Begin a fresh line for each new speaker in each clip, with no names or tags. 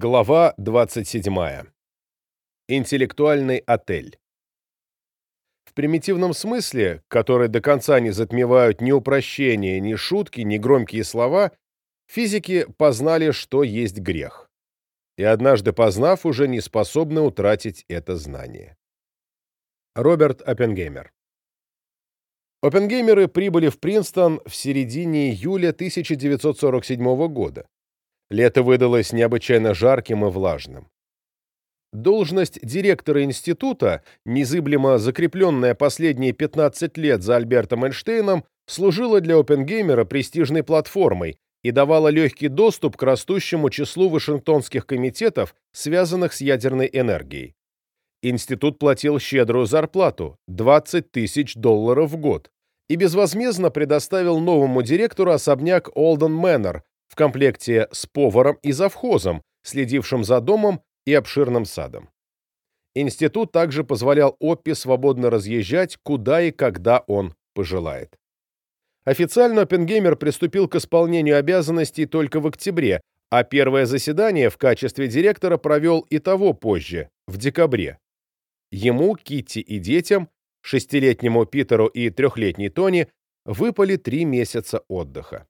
Глава 27. Интеллектуальный отель. В примитивном смысле, который до конца не затмевают ни упрощения, ни шутки, ни громкие слова, физики познали, что есть грех. И однажды познав, уже не способны утратить это знание. Роберт Оппенгеймер Оппенгеймеры прибыли в Принстон в середине июля 1947 года. Лето выдалось необычайно жарким и влажным. Должность директора института, незыблемо закрепленная последние 15 лет за Альбертом Эйнштейном, служила для Оппенгеймера престижной платформой и давала легкий доступ к растущему числу вашингтонских комитетов, связанных с ядерной энергией. Институт платил щедрую зарплату – 20 тысяч долларов в год и безвозмездно предоставил новому директору особняк Олден Мэннер комплекте с поваром и завхозом, следившим за домом и обширным садом. Институт также позволял Оппи свободно разъезжать, куда и когда он пожелает. Официально Оппенгеймер приступил к исполнению обязанностей только в октябре, а первое заседание в качестве директора провел и того позже, в декабре. Ему, Китти и детям, шестилетнему Питеру и трехлетней Тони, выпали три месяца отдыха.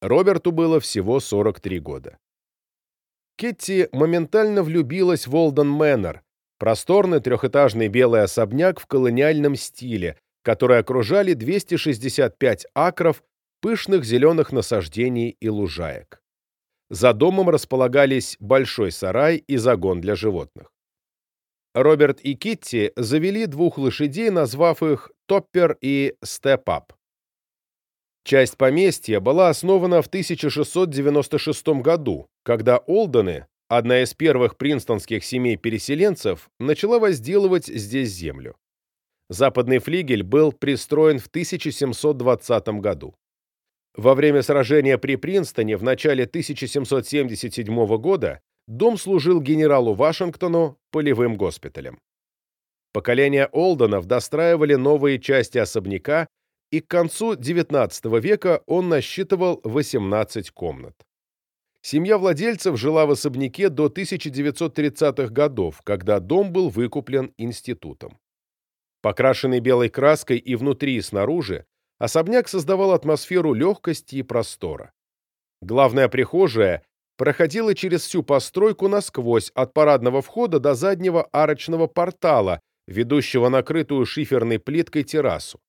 Роберту было всего 43 года. Кетти моментально влюбилась в Олден Мэннер, просторный трехэтажный белый особняк в колониальном стиле, который окружали 265 акров пышных зеленых насаждений и лужаек. За домом располагались большой сарай и загон для животных. Роберт и Китти завели двух лошадей, назвав их Топпер и Степ-Ап. Часть поместья была основана в 1696 году, когда Олдены, одна из первых принстонских семей переселенцев, начала возделывать здесь землю. Западный флигель был пристроен в 1720 году. Во время сражения при Принстоне в начале 1777 года дом служил генералу Вашингтону полевым госпиталем. Поколения Олденов достраивали новые части особняка и к концу XIX века он насчитывал 18 комнат. Семья владельцев жила в особняке до 1930-х годов, когда дом был выкуплен институтом. Покрашенный белой краской и внутри, и снаружи, особняк создавал атмосферу легкости и простора. Главная прихожая проходила через всю постройку насквозь, от парадного входа до заднего арочного портала, ведущего накрытую шиферной плиткой террасу.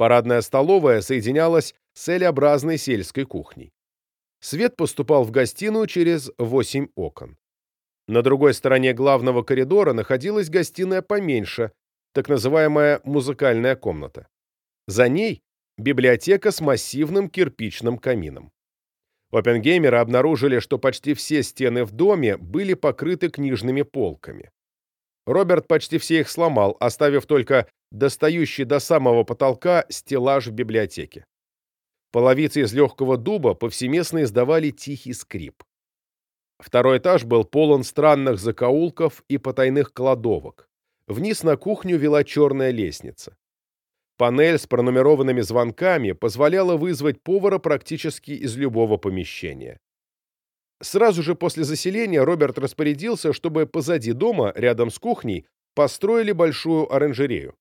Парадная столовая соединялась с L-образной сельской кухней. Свет поступал в гостиную через восемь окон. На другой стороне главного коридора находилась гостиная поменьше, так называемая музыкальная комната. За ней библиотека с массивным кирпичным камином. Опенгеймеры обнаружили, что почти все стены в доме были покрыты книжными полками. Роберт почти все их сломал, оставив только достающий до самого потолка стеллаж в библиотеке. Половицы из легкого дуба повсеместно издавали тихий скрип. Второй этаж был полон странных закоулков и потайных кладовок. Вниз на кухню вела черная лестница. Панель с пронумерованными звонками позволяла вызвать повара практически из любого помещения. Сразу же после заселения Роберт распорядился, чтобы позади дома, рядом с кухней, построили большую оранжерею.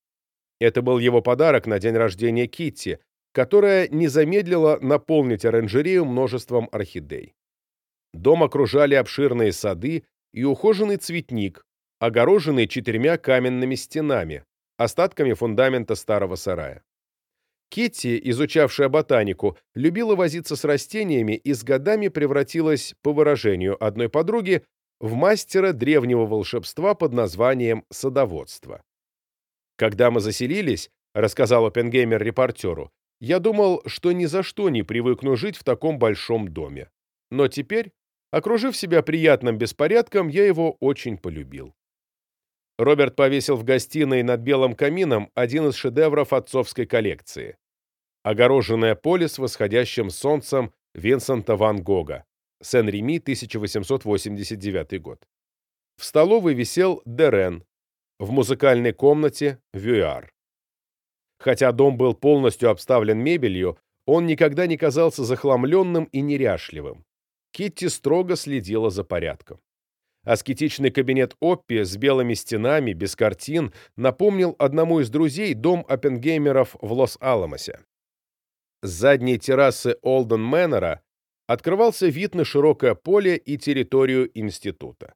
Это был его подарок на день рождения Китти, которая не замедлила наполнить оранжерею множеством орхидей. Дом окружали обширные сады и ухоженный цветник, огороженный четырьмя каменными стенами, остатками фундамента старого сарая. Китти, изучавшая ботанику, любила возиться с растениями и с годами превратилась, по выражению одной подруги, в мастера древнего волшебства под названием садоводство. Когда мы заселились, рассказал Оппенгеймер репортеру, я думал, что ни за что не привыкну жить в таком большом доме. Но теперь, окружив себя приятным беспорядком, я его очень полюбил. Роберт повесил в гостиной над белым камином один из шедевров отцовской коллекции. Огороженное поле с восходящим солнцем Винсента ван Гога. Сен-Реми, 1889 год. В столовой висел Дерен, в музыкальной комнате Вюар. Хотя дом был полностью обставлен мебелью, он никогда не казался захламленным и неряшливым. Китти строго следила за порядком. Аскетичный кабинет Оппи с белыми стенами, без картин, напомнил одному из друзей дом Оппенгеймеров в Лос-Аламосе. С задней террасы Олден Мэннера открывался вид на широкое поле и территорию института.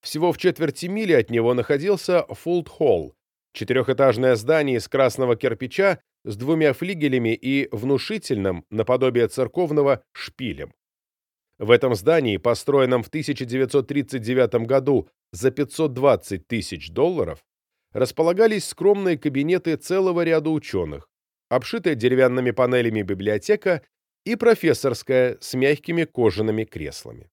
Всего в четверти мили от него находился Фулд-Холл, четырехэтажное здание из красного кирпича с двумя флигелями и внушительным, наподобие церковного, шпилем. В этом здании, построенном в 1939 году за 520 тысяч долларов, располагались скромные кабинеты целого ряда ученых, обшитая деревянными панелями библиотека и профессорская с мягкими кожаными креслами.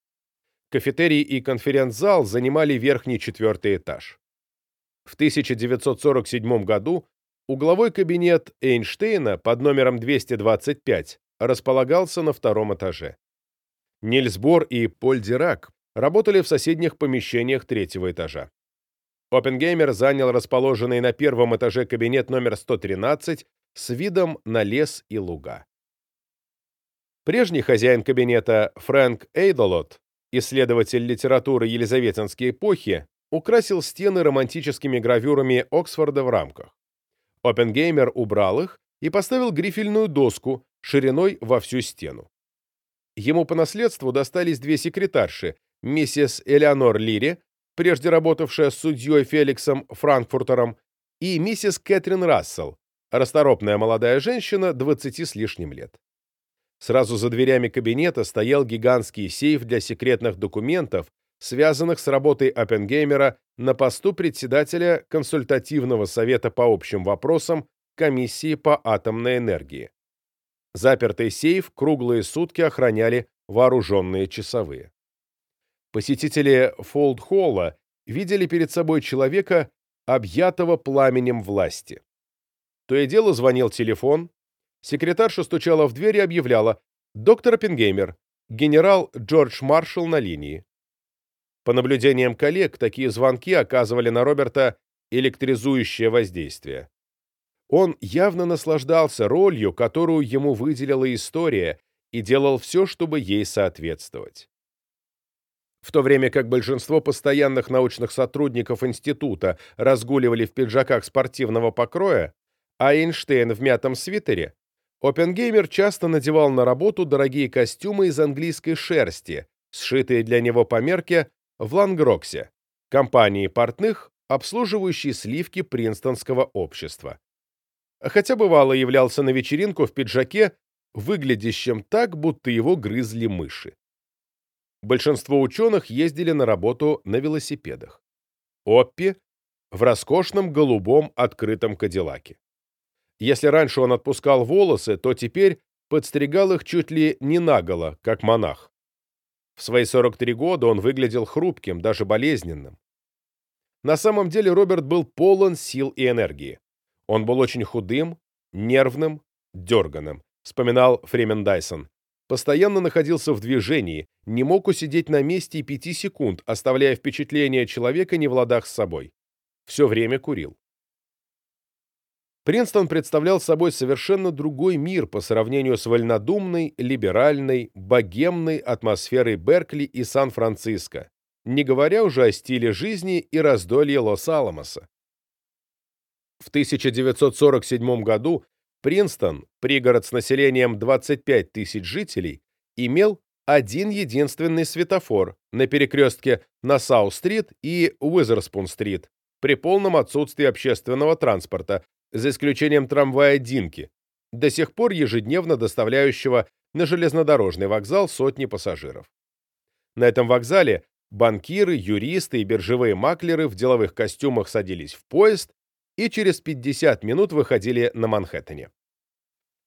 Кафетерий и конференц-зал занимали верхний четвертый этаж. В 1947 году угловой кабинет Эйнштейна под номером 225 располагался на втором этаже. Нильс Бор и Поль Дирак работали в соседних помещениях третьего этажа. Оппенгеймер занял расположенный на первом этаже кабинет номер 113 с видом на лес и луга. Прежний хозяин кабинета Фрэнк Эйдолот, исследователь литературы Елизаветинской эпохи, украсил стены романтическими гравюрами Оксфорда в рамках. Оппенгеймер убрал их и поставил грифельную доску шириной во всю стену. Ему по наследству достались две секретарши, миссис Элеонор Лири, прежде работавшая с судьей Феликсом Франкфуртером, и миссис Кэтрин Рассел, расторопная молодая женщина 20 с лишним лет. Сразу за дверями кабинета стоял гигантский сейф для секретных документов, связанных с работой Оппенгеймера на посту председателя консультативного совета по общим вопросам Комиссии по атомной энергии. Запертый сейф круглые сутки охраняли вооруженные часовые. Посетители Фолд-Холла видели перед собой человека, объятого пламенем власти. То и дело звонил телефон, секретарша стучала в дверь и объявляла «Доктор Оппенгеймер, генерал Джордж Маршалл на линии». По наблюдениям коллег, такие звонки оказывали на Роберта электризующее воздействие. Он явно наслаждался ролью, которую ему выделила история, и делал все, чтобы ей соответствовать. В то время как большинство постоянных научных сотрудников института разгуливали в пиджаках спортивного покроя, а Эйнштейн в мятом свитере, Оппенгеймер часто надевал на работу дорогие костюмы из английской шерсти, сшитые для него по мерке в Лангроксе, компании портных, обслуживающей сливки принстонского общества хотя бывало являлся на вечеринку в пиджаке, выглядящем так, будто его грызли мыши. Большинство ученых ездили на работу на велосипедах. Оппи — в роскошном голубом открытом кадиллаке. Если раньше он отпускал волосы, то теперь подстригал их чуть ли не наголо, как монах. В свои 43 года он выглядел хрупким, даже болезненным. На самом деле Роберт был полон сил и энергии. Он был очень худым, нервным, дерганым, вспоминал Фремен Дайсон. Постоянно находился в движении, не мог усидеть на месте и пяти секунд, оставляя впечатление человека не в ладах с собой. Все время курил. Принстон представлял собой совершенно другой мир по сравнению с вольнодумной, либеральной, богемной атмосферой Беркли и Сан-Франциско, не говоря уже о стиле жизни и раздолье Лос-Аламоса. В 1947 году Принстон, пригород с населением 25 тысяч жителей, имел один единственный светофор на перекрестке Нассау-стрит и Уизерспун-стрит при полном отсутствии общественного транспорта, за исключением трамвая Динки, до сих пор ежедневно доставляющего на железнодорожный вокзал сотни пассажиров. На этом вокзале банкиры, юристы и биржевые маклеры в деловых костюмах садились в поезд и через 50 минут выходили на Манхэттене.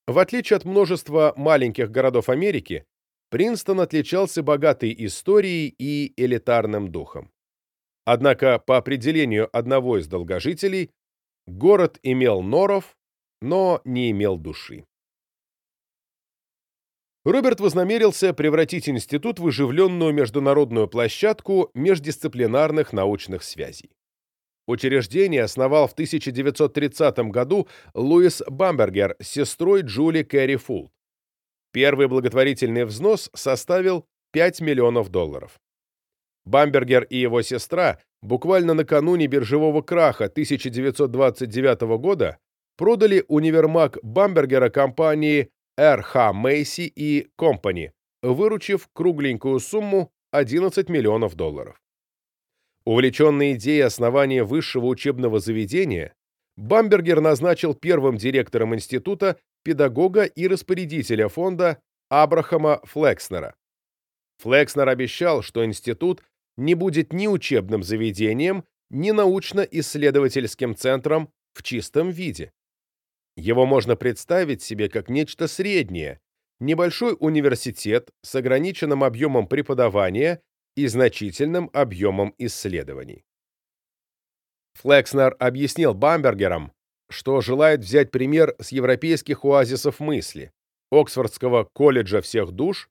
В отличие от множества маленьких городов Америки, Принстон отличался богатой историей и элитарным духом. Однако, по определению одного из долгожителей, город имел норов, но не имел души. Роберт вознамерился превратить институт в оживленную международную площадку междисциплинарных научных связей. Учреждение основал в 1930 году Луис Бамбергер с сестрой Джули Кэрри Фулт. Первый благотворительный взнос составил 5 миллионов долларов. Бамбергер и его сестра буквально накануне биржевого краха 1929 года продали универмаг Бамбергера компании R.H. Macy и Company, выручив кругленькую сумму 11 миллионов долларов. Увлеченный идеей основания высшего учебного заведения, Бамбергер назначил первым директором института педагога и распорядителя фонда Абрахама Флекснера. Флекснер обещал, что институт не будет ни учебным заведением, ни научно-исследовательским центром в чистом виде. Его можно представить себе как нечто среднее, небольшой университет с ограниченным объемом преподавания и значительным объемом исследований. Флекснер объяснил Бамбергерам, что желает взять пример с европейских оазисов мысли, Оксфордского колледжа всех душ,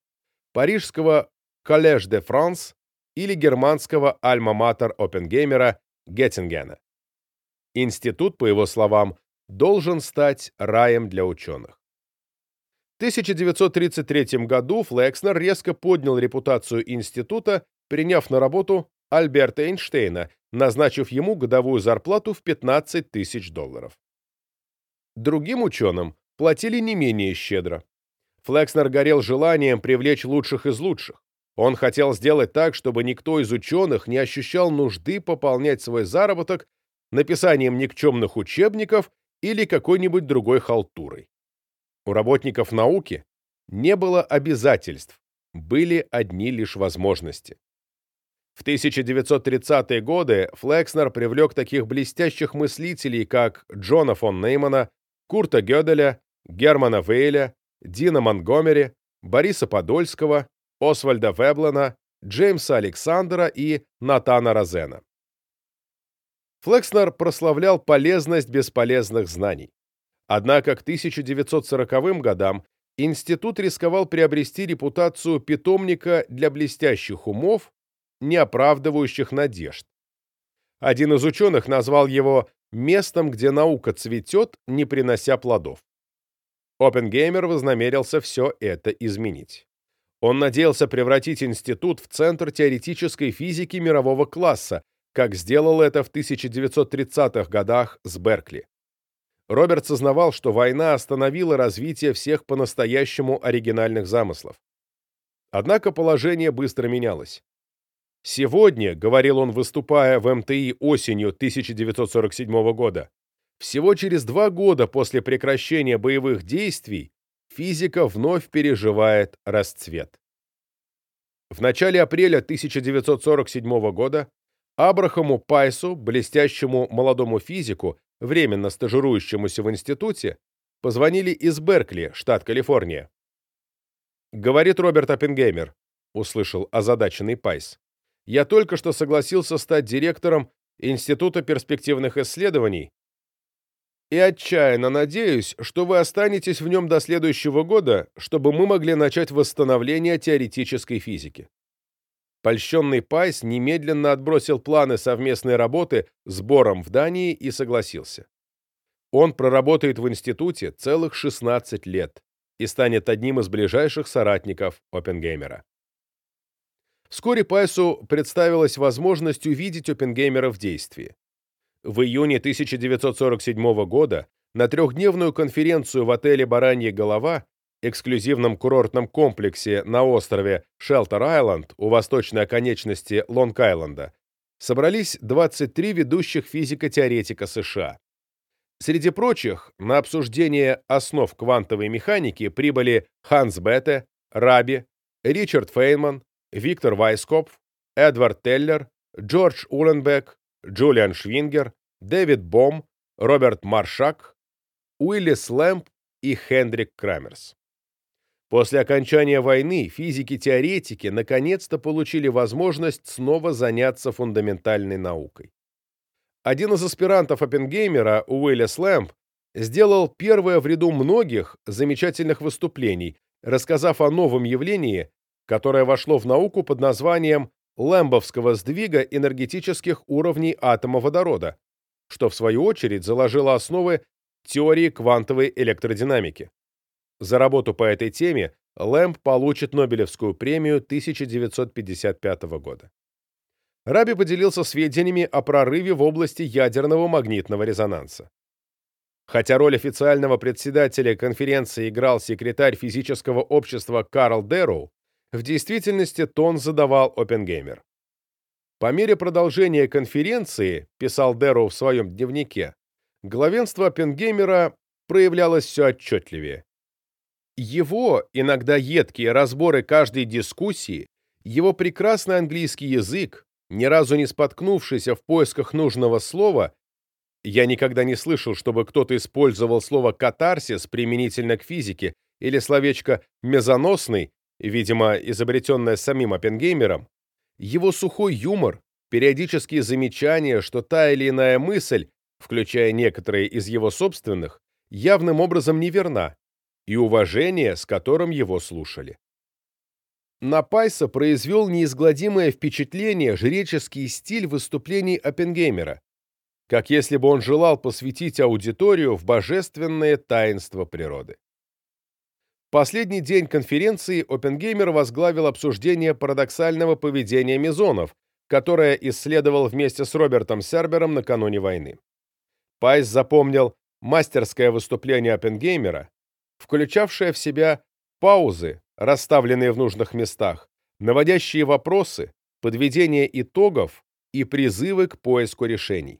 Парижского Collège de France или германского альма-матер Оппенгеймера Геттингена. Институт, по его словам, должен стать раем для ученых. В 1933 году Флекснер резко поднял репутацию института, приняв на работу Альберта Эйнштейна, назначив ему годовую зарплату в 15 тысяч долларов. Другим ученым платили не менее щедро. Флекснер горел желанием привлечь лучших из лучших. Он хотел сделать так, чтобы никто из ученых не ощущал нужды пополнять свой заработок написанием никчемных учебников или какой-нибудь другой халтурой. У работников науки не было обязательств, были одни лишь возможности. В 1930-е годы Флекснер привлек таких блестящих мыслителей, как Джона фон Неймана, Курта Гёделя, Германа Вейля, Дина Монгомери, Бориса Подольского, Освальда Веблана, Джеймса Александра и Натана Розена. Флекснер прославлял полезность бесполезных знаний. Однако к 1940 годам институт рисковал приобрести репутацию питомника для блестящих умов, не оправдывающих надежд. Один из ученых назвал его местом, где наука цветет, не принося плодов. Оппенгеймер вознамерился все это изменить. Он надеялся превратить институт в центр теоретической физики мирового класса, как сделал это в 1930-х годах с Беркли. Роберт сознавал, что война остановила развитие всех по-настоящему оригинальных замыслов. Однако положение быстро менялось. «Сегодня», — говорил он, выступая в МТИ осенью 1947 года, всего через два года после прекращения боевых действий физика вновь переживает расцвет. В начале апреля 1947 года Абрахаму Пайсу, блестящему молодому физику, временно стажирующемуся в институте, позвонили из Беркли, штат Калифорния. «Говорит Роберт Оппенгеймер», — услышал озадаченный Пайс. «Я только что согласился стать директором Института перспективных исследований и отчаянно надеюсь, что вы останетесь в нем до следующего года, чтобы мы могли начать восстановление теоретической физики». Польщенный Пайс немедленно отбросил планы совместной работы с Бором в Дании и согласился. Он проработает в институте целых 16 лет и станет одним из ближайших соратников Оппенгеймера. Вскоре Пайсу представилась возможность увидеть Оппенгеймера в действии. В июне 1947 года на трехдневную конференцию в отеле «Баранья голова» эксклюзивном курортном комплексе на острове Шелтер-Айленд у восточной оконечности Лонг-Айленда собрались 23 ведущих физико-теоретика США. Среди прочих, на обсуждение основ квантовой механики прибыли Ханс Бетте, Раби, Ричард Фейнман, Виктор Вайскопф, Эдвард Теллер, Джордж Уленбек, Джулиан Швингер, Дэвид Бом, Роберт Маршак, Уиллис Лэмп и Хендрик Крамерс. После окончания войны физики-теоретики наконец-то получили возможность снова заняться фундаментальной наукой. Один из аспирантов Оппенгеймера, Уиллис Лэмп, сделал первое в ряду многих замечательных выступлений, рассказав о новом явлении, которое вошло в науку под названием лэмбовского сдвига энергетических уровней атома водорода, что в свою очередь заложило основы теории квантовой электродинамики. За работу по этой теме Лэмб получит Нобелевскую премию 1955 года. Раби поделился сведениями о прорыве в области ядерного магнитного резонанса. Хотя роль официального председателя конференции играл секретарь физического общества Карл Дерроу, в действительности тон задавал Оппенгеймер. По мере продолжения конференции, писал Дерроу в своем дневнике, главенство Оппенгеймера проявлялось все отчетливее. Его иногда едкие разборы каждой дискуссии, его прекрасный английский язык, ни разу не споткнувшийся в поисках нужного слова, я никогда не слышал, чтобы кто-то использовал слово «катарсис» применительно к физике или словечко «мезоносный», видимо, изобретенное самим Оппенгеймером, его сухой юмор, периодические замечания, что та или иная мысль, включая некоторые из его собственных, явным образом неверна, и уважение, с которым его слушали. На Пайса произвел неизгладимое впечатление жреческий стиль выступлений Оппенгеймера, как если бы он желал посвятить аудиторию в божественное таинство природы. Последний день конференции Оппенгеймер возглавил обсуждение парадоксального поведения мезонов, которое исследовал вместе с Робертом Сербером накануне войны. Пайс запомнил мастерское выступление Оппенгеймера, включавшее в себя паузы, расставленные в нужных местах, наводящие вопросы, подведение итогов и призывы к поиску решений.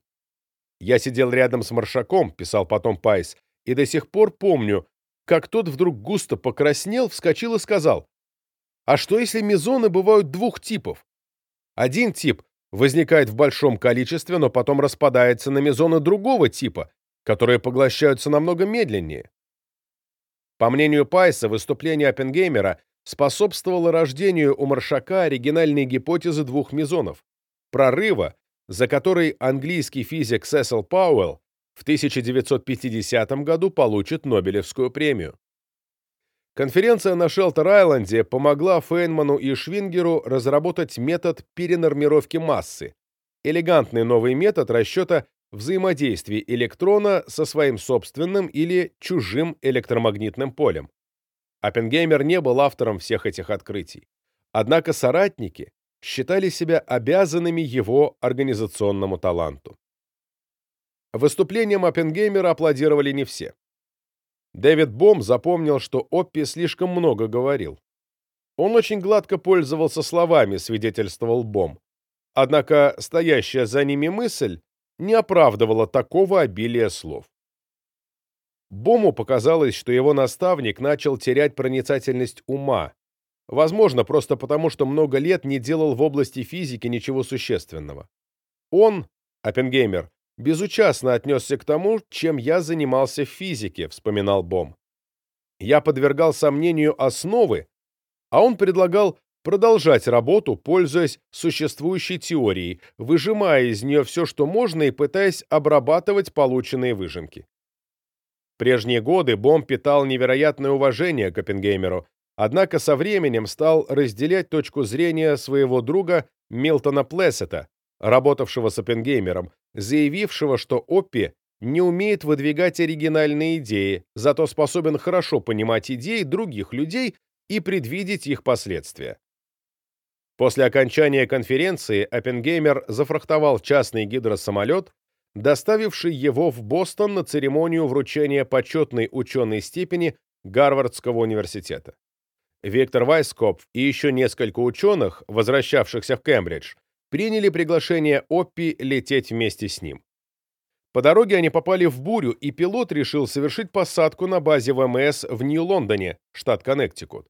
«Я сидел рядом с Маршаком», — писал потом Пайс, «и до сих пор помню, как тот вдруг густо покраснел, вскочил и сказал, «А что, если мезоны бывают двух типов? Один тип возникает в большом количестве, но потом распадается на мезоны другого типа, которые поглощаются намного медленнее. По мнению Пайса, выступление Оппенгеймера способствовало рождению у Маршака оригинальной гипотезы двух мезонов – прорыва, за который английский физик Сесил Пауэлл в 1950 году получит Нобелевскую премию. Конференция на Шелтер-Айленде помогла Фейнману и Швингеру разработать метод перенормировки массы, элегантный новый метод расчета взаимодействии электрона со своим собственным или чужим электромагнитным полем. Оппенгеймер не был автором всех этих открытий. Однако соратники считали себя обязанными его организационному таланту. Выступлением Оппенгеймера аплодировали не все. Дэвид Бом запомнил, что Оппи слишком много говорил. Он очень гладко пользовался словами, свидетельствовал Бом. Однако стоящая за ними мысль не оправдывала такого обилия слов. Бому показалось, что его наставник начал терять проницательность ума, возможно, просто потому, что много лет не делал в области физики ничего существенного. Он, Оппенгеймер, безучастно отнесся к тому, чем я занимался в физике, вспоминал Бом. Я подвергал сомнению основы, а он предлагал продолжать работу, пользуясь существующей теорией, выжимая из нее все, что можно, и пытаясь обрабатывать полученные выжимки. В прежние годы Бом питал невероятное уважение к Оппенгеймеру, однако со временем стал разделять точку зрения своего друга Милтона Плессета, работавшего с Оппенгеймером, заявившего, что Оппи не умеет выдвигать оригинальные идеи, зато способен хорошо понимать идеи других людей и предвидеть их последствия. После окончания конференции Оппенгеймер зафрахтовал частный гидросамолет, доставивший его в Бостон на церемонию вручения почетной ученой степени Гарвардского университета. Виктор Вайскопф и еще несколько ученых, возвращавшихся в Кембридж, приняли приглашение Оппи лететь вместе с ним. По дороге они попали в бурю, и пилот решил совершить посадку на базе ВМС в Нью-Лондоне, штат Коннектикут.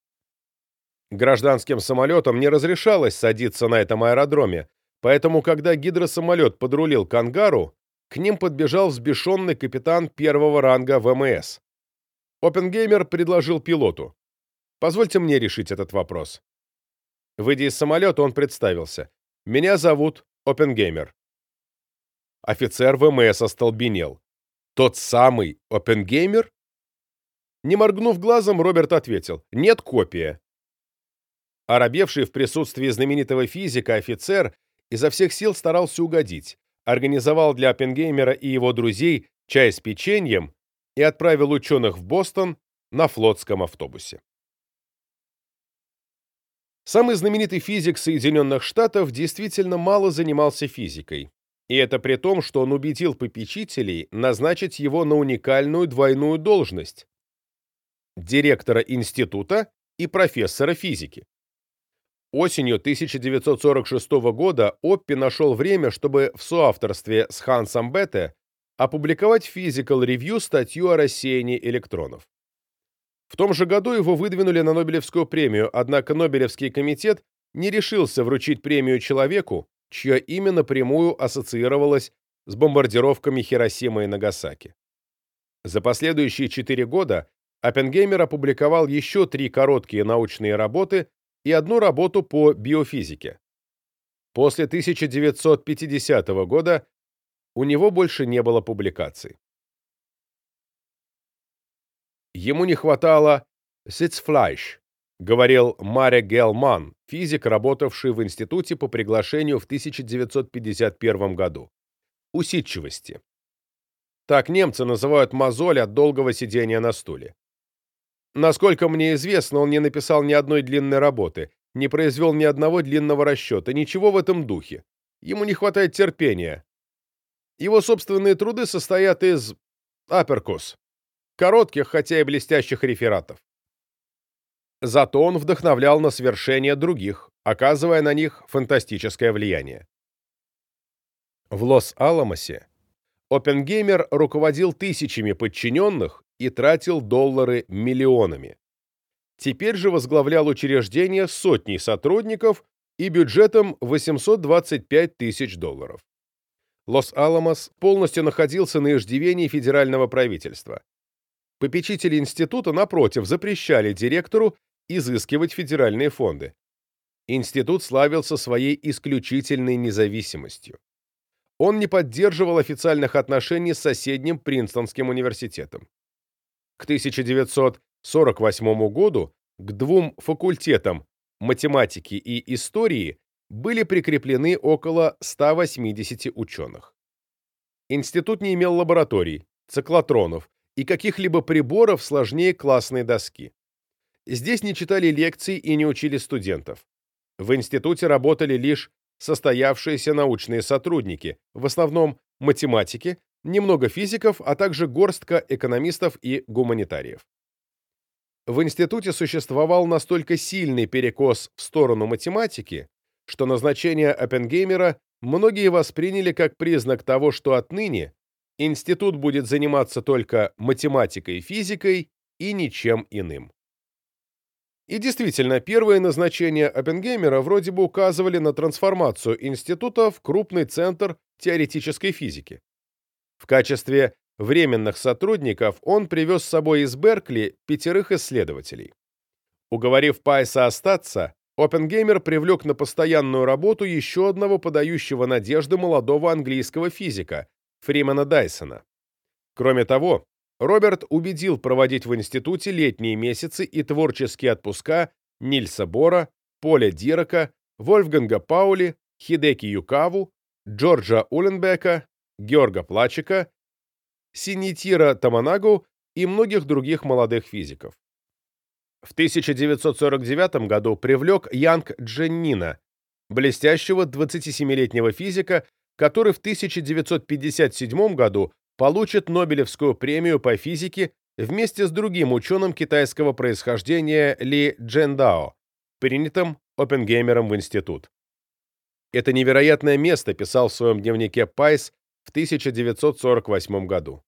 Гражданским самолетам не разрешалось садиться на этом аэродроме, поэтому, когда гидросамолет подрулил к ангару, к ним подбежал взбешенный капитан первого ранга ВМС. Оппенгеймер предложил пилоту. «Позвольте мне решить этот вопрос». Выйдя из самолета, он представился. «Меня зовут Оппенгеймер». Офицер ВМС остолбенел. «Тот самый Оппенгеймер?» Не моргнув глазом, Роберт ответил. «Нет, копия. Оробевший в присутствии знаменитого физика офицер изо всех сил старался угодить, организовал для Оппенгеймера и его друзей чай с печеньем и отправил ученых в Бостон на флотском автобусе. Самый знаменитый физик Соединенных Штатов действительно мало занимался физикой. И это при том, что он убедил попечителей назначить его на уникальную двойную должность – директора института и профессора физики. Осенью 1946 года Оппи нашел время, чтобы в соавторстве с Хансом Бетте опубликовать в Physical Review статью о рассеянии электронов. В том же году его выдвинули на Нобелевскую премию, однако Нобелевский комитет не решился вручить премию человеку, чье имя напрямую ассоциировалось с бомбардировками Хиросимы и Нагасаки. За последующие четыре года Оппенгеймер опубликовал еще три короткие научные работы и одну работу по биофизике. После 1950 года у него больше не было публикаций. Ему не хватало «Sitzfleisch», говорил Маря Гелман, физик, работавший в институте по приглашению в 1951 году. Усидчивости. Так немцы называют мозоль от долгого сидения на стуле. Насколько мне известно, он не написал ни одной длинной работы, не произвел ни одного длинного расчета, ничего в этом духе. Ему не хватает терпения. Его собственные труды состоят из аперкус, коротких, хотя и блестящих рефератов. Зато он вдохновлял на свершения других, оказывая на них фантастическое влияние. В Лос-Аламосе Оппенгеймер руководил тысячами подчиненных и тратил доллары миллионами. Теперь же возглавлял учреждение сотней сотрудников и бюджетом 825 тысяч долларов. Лос-Аламос полностью находился на иждивении федерального правительства. Попечители института, напротив, запрещали директору изыскивать федеральные фонды. Институт славился своей исключительной независимостью. Он не поддерживал официальных отношений с соседним Принстонским университетом. К 1948 году к двум факультетам математики и истории были прикреплены около 180 ученых. Институт не имел лабораторий, циклотронов и каких-либо приборов сложнее классной доски. Здесь не читали лекций и не учили студентов. В институте работали лишь состоявшиеся научные сотрудники, в основном математики, немного физиков, а также горстка экономистов и гуманитариев. В институте существовал настолько сильный перекос в сторону математики, что назначение Оппенгеймера многие восприняли как признак того, что отныне институт будет заниматься только математикой и физикой и ничем иным. И действительно, первые назначения Оппенгеймера вроде бы указывали на трансформацию института в крупный центр теоретической физики. В качестве временных сотрудников он привез с собой из Беркли пятерых исследователей. Уговорив Пайса остаться, Оппенгеймер привлек на постоянную работу еще одного подающего надежды молодого английского физика, Фримена Дайсона. Кроме того, Роберт убедил проводить в институте летние месяцы и творческие отпуска Нильса Бора, Поля Дирака, Вольфганга Паули, Хидеки Юкаву, Джорджа Уленбека, Георга Плачика, Синитира Таманагу и многих других молодых физиков. В 1949 году привлек Янг Дженнина, блестящего 27-летнего физика, который в 1957 году получит Нобелевскую премию по физике вместе с другим ученым китайского происхождения Ли Джендао, принятым Оппенгеймером в институт. Это невероятное место писал в своем дневнике Пайс в 1948 году.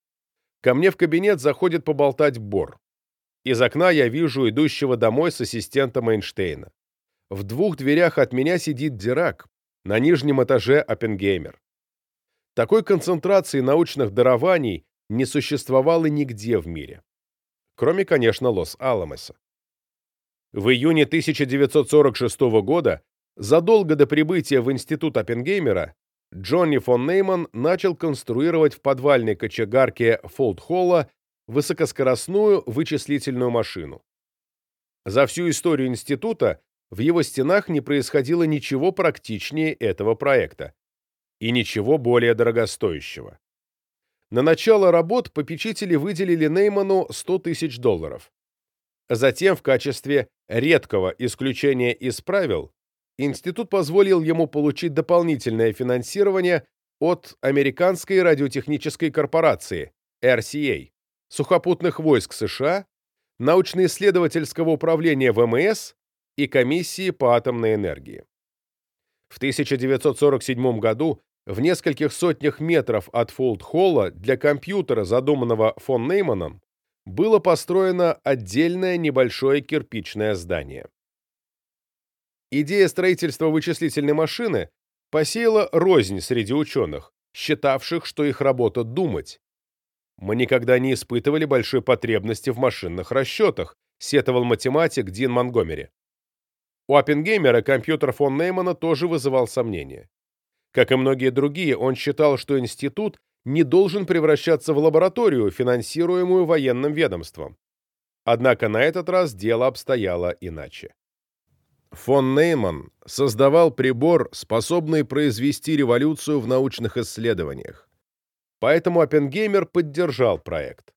Ко мне в кабинет заходит поболтать Бор. Из окна я вижу идущего домой с ассистентом Эйнштейна. В двух дверях от меня сидит Дирак, на нижнем этаже Оппенгеймер. Такой концентрации научных дарований не существовало нигде в мире. Кроме, конечно, Лос-Аламоса. В июне 1946 года, задолго до прибытия в институт Оппенгеймера, Джонни фон Нейман начал конструировать в подвальной кочегарке Фолдхолла высокоскоростную вычислительную машину. За всю историю института в его стенах не происходило ничего практичнее этого проекта и ничего более дорогостоящего. На начало работ попечители выделили Нейману 100 тысяч долларов. Затем, в качестве редкого исключения из правил, институт позволил ему получить дополнительное финансирование от Американской радиотехнической корпорации, RCA, сухопутных войск США, научно-исследовательского управления ВМС и Комиссии по атомной энергии. В 1947 году в нескольких сотнях метров от Фолд-Холла для компьютера, задуманного фон Нейманом, было построено отдельное небольшое кирпичное здание. Идея строительства вычислительной машины посеяла рознь среди ученых, считавших, что их работа думать. Мы никогда не испытывали большой потребности в машинных расчетах, сетовал математик Дин Монгомери. У Оппенгеймера компьютер фон Неймана тоже вызывал сомнения. Как и многие другие, он считал, что институт не должен превращаться в лабораторию, финансируемую военным ведомством. Однако на этот раз дело обстояло иначе. Фон Нейман создавал прибор, способный произвести революцию в научных исследованиях. Поэтому Оппенгеймер поддержал проект.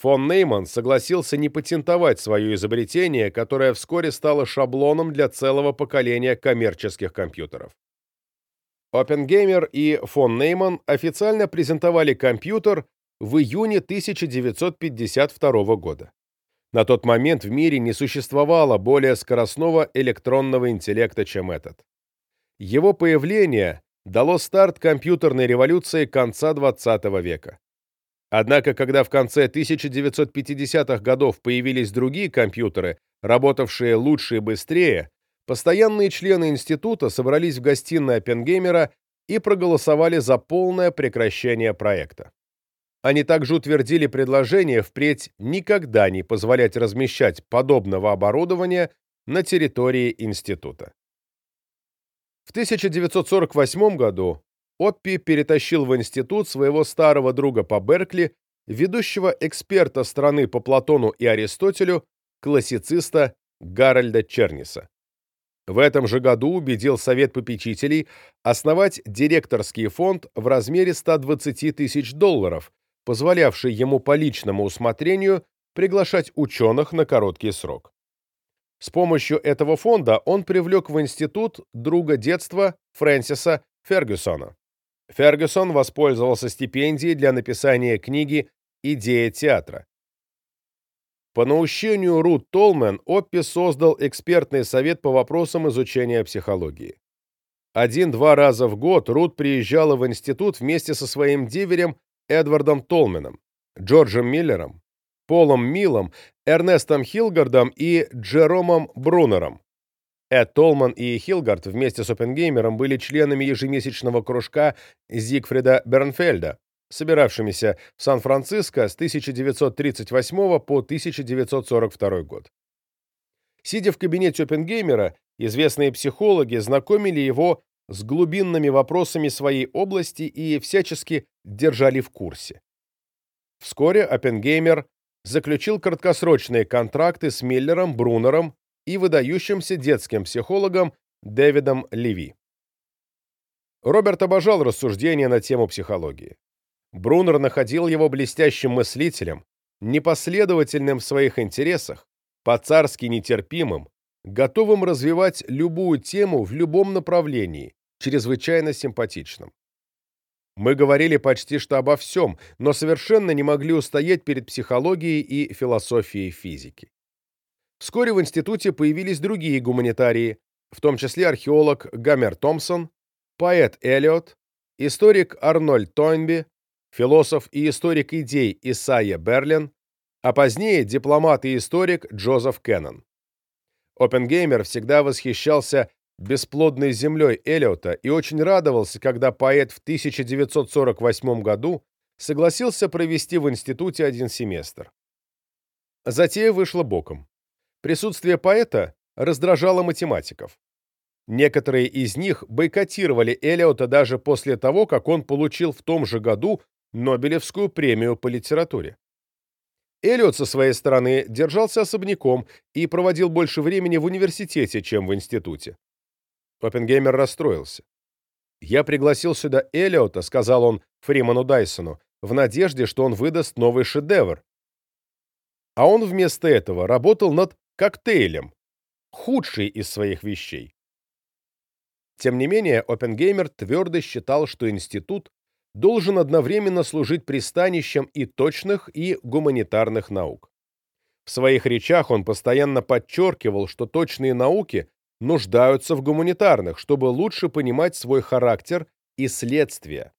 Фон Нейман согласился не патентовать свое изобретение, которое вскоре стало шаблоном для целого поколения коммерческих компьютеров. Оппенгеймер и фон Нейман официально презентовали компьютер в июне 1952 года. На тот момент в мире не существовало более скоростного электронного интеллекта, чем этот. Его появление дало старт компьютерной революции конца XX века. Однако, когда в конце 1950-х годов появились другие компьютеры, работавшие лучше и быстрее, Постоянные члены института собрались в гостиной Оппенгеймера и проголосовали за полное прекращение проекта. Они также утвердили предложение впредь никогда не позволять размещать подобного оборудования на территории института. В 1948 году Оппи перетащил в институт своего старого друга по Беркли, ведущего эксперта страны по Платону и Аристотелю, классициста Гарольда Черниса. В этом же году убедил Совет попечителей основать директорский фонд в размере 120 тысяч долларов, позволявший ему по личному усмотрению приглашать ученых на короткий срок. С помощью этого фонда он привлек в институт друга детства Фрэнсиса Фергюсона. Фергюсон воспользовался стипендией для написания книги «Идея театра», по наущению Рут Толмен Оппи создал экспертный совет по вопросам изучения психологии. Один-два раза в год Рут приезжала в институт вместе со своим деверем Эдвардом Толменом, Джорджем Миллером, Полом Миллом, Эрнестом Хилгардом и Джеромом Брунером. Эд Толман и Хилгард вместе с Оппенгеймером были членами ежемесячного кружка Зигфрида Бернфельда, собиравшимися в Сан-Франциско с 1938 по 1942 год. Сидя в кабинете Оппенгеймера, известные психологи знакомили его с глубинными вопросами своей области и всячески держали в курсе. Вскоре Оппенгеймер заключил краткосрочные контракты с Миллером, Брунером и выдающимся детским психологом Дэвидом Леви. Роберт обожал рассуждения на тему психологии. Брунер находил его блестящим мыслителем, непоследовательным в своих интересах, по-царски нетерпимым, готовым развивать любую тему в любом направлении, чрезвычайно симпатичным. Мы говорили почти что обо всем, но совершенно не могли устоять перед психологией и философией физики. Вскоре в институте появились другие гуманитарии, в том числе археолог Гамер Томпсон, поэт Эллиот, историк Арнольд Тойнби, философ и историк идей Исайя Берлин, а позднее дипломат и историк Джозеф Кеннон. Оппенгеймер всегда восхищался бесплодной землей Эллиота и очень радовался, когда поэт в 1948 году согласился провести в институте один семестр. Затея вышла боком. Присутствие поэта раздражало математиков. Некоторые из них бойкотировали Эллиота даже после того, как он получил в том же году Нобелевскую премию по литературе. Эллиот со своей стороны держался особняком и проводил больше времени в университете, чем в институте. Оппенгеймер расстроился. «Я пригласил сюда Эллиота», — сказал он Фриману Дайсону, в надежде, что он выдаст новый шедевр. а он вместо этого работал над коктейлем, худший из своих вещей. Тем не менее, Оппенгеймер твердо считал, что институт должен одновременно служить пристанищем и точных, и гуманитарных наук. В своих речах он постоянно подчеркивал, что точные науки нуждаются в гуманитарных, чтобы лучше понимать свой характер и следствия.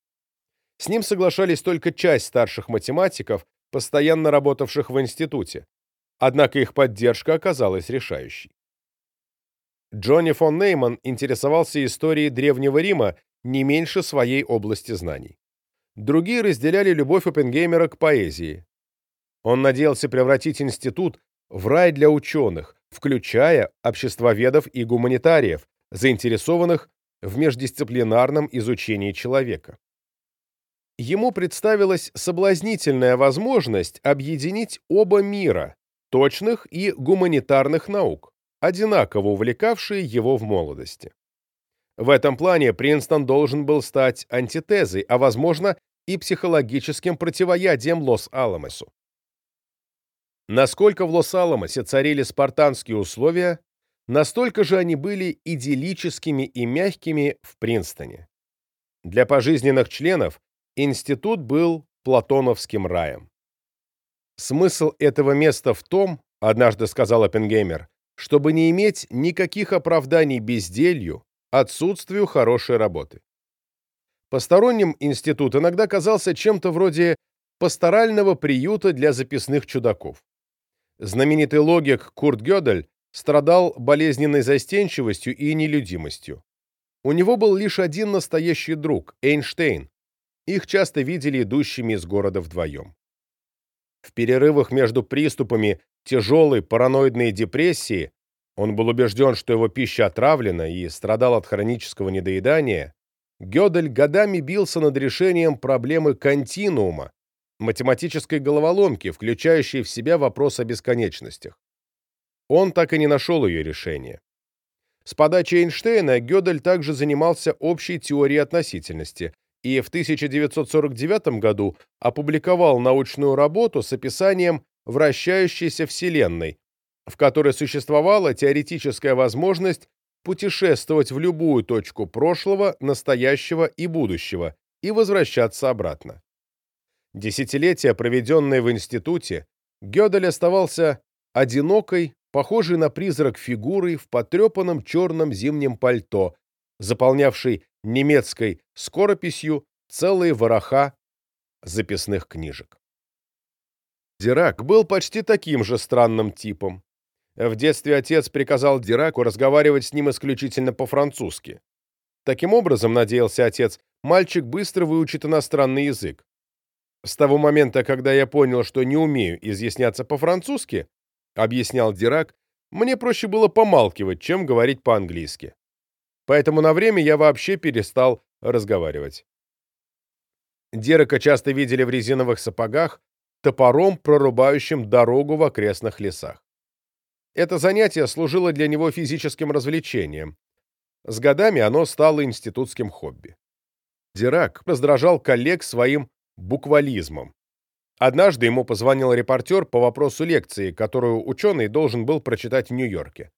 С ним соглашались только часть старших математиков, постоянно работавших в институте. Однако их поддержка оказалась решающей. Джонни фон Нейман интересовался историей Древнего Рима не меньше своей области знаний. Другие разделяли любовь Оппенгеймера к поэзии. Он надеялся превратить институт в рай для ученых, включая обществоведов и гуманитариев, заинтересованных в междисциплинарном изучении человека. Ему представилась соблазнительная возможность объединить оба мира, точных и гуманитарных наук, одинаково увлекавшие его в молодости. В этом плане Принстон должен был стать антитезой, а, возможно, и психологическим противоядием Лос-Аламосу. Насколько в Лос-Аламосе царили спартанские условия, настолько же они были идиллическими и мягкими в Принстоне. Для пожизненных членов институт был платоновским раем. Смысл этого места в том, однажды сказал Оппенгеймер, чтобы не иметь никаких оправданий безделью, отсутствию хорошей работы. Посторонним институт иногда казался чем-то вроде пасторального приюта для записных чудаков. Знаменитый логик Курт Гёдель страдал болезненной застенчивостью и нелюдимостью. У него был лишь один настоящий друг – Эйнштейн. Их часто видели идущими из города вдвоем. В перерывах между приступами тяжелой параноидной депрессии он был убежден, что его пища отравлена и страдал от хронического недоедания, Гёдель годами бился над решением проблемы континуума, математической головоломки, включающей в себя вопрос о бесконечностях. Он так и не нашел ее решения. С подачи Эйнштейна Гёдель также занимался общей теорией относительности и в 1949 году опубликовал научную работу с описанием вращающейся Вселенной, в которой существовала теоретическая возможность путешествовать в любую точку прошлого, настоящего и будущего и возвращаться обратно. Десятилетия, проведенные в институте, Гёдель оставался одинокой, похожей на призрак фигурой в потрепанном черном зимнем пальто, заполнявшей немецкой скорописью целые вороха записных книжек. Дирак был почти таким же странным типом. В детстве отец приказал Дираку разговаривать с ним исключительно по-французски. Таким образом, надеялся отец, мальчик быстро выучит иностранный язык. С того момента, когда я понял, что не умею изъясняться по-французски, объяснял Дирак, мне проще было помалкивать, чем говорить по-английски. Поэтому на время я вообще перестал разговаривать. Дирака часто видели в резиновых сапогах, топором, прорубающим дорогу в окрестных лесах. Это занятие служило для него физическим развлечением. С годами оно стало институтским хобби. Дирак раздражал коллег своим буквализмом. Однажды ему позвонил репортер по вопросу лекции, которую ученый должен был прочитать в Нью-Йорке.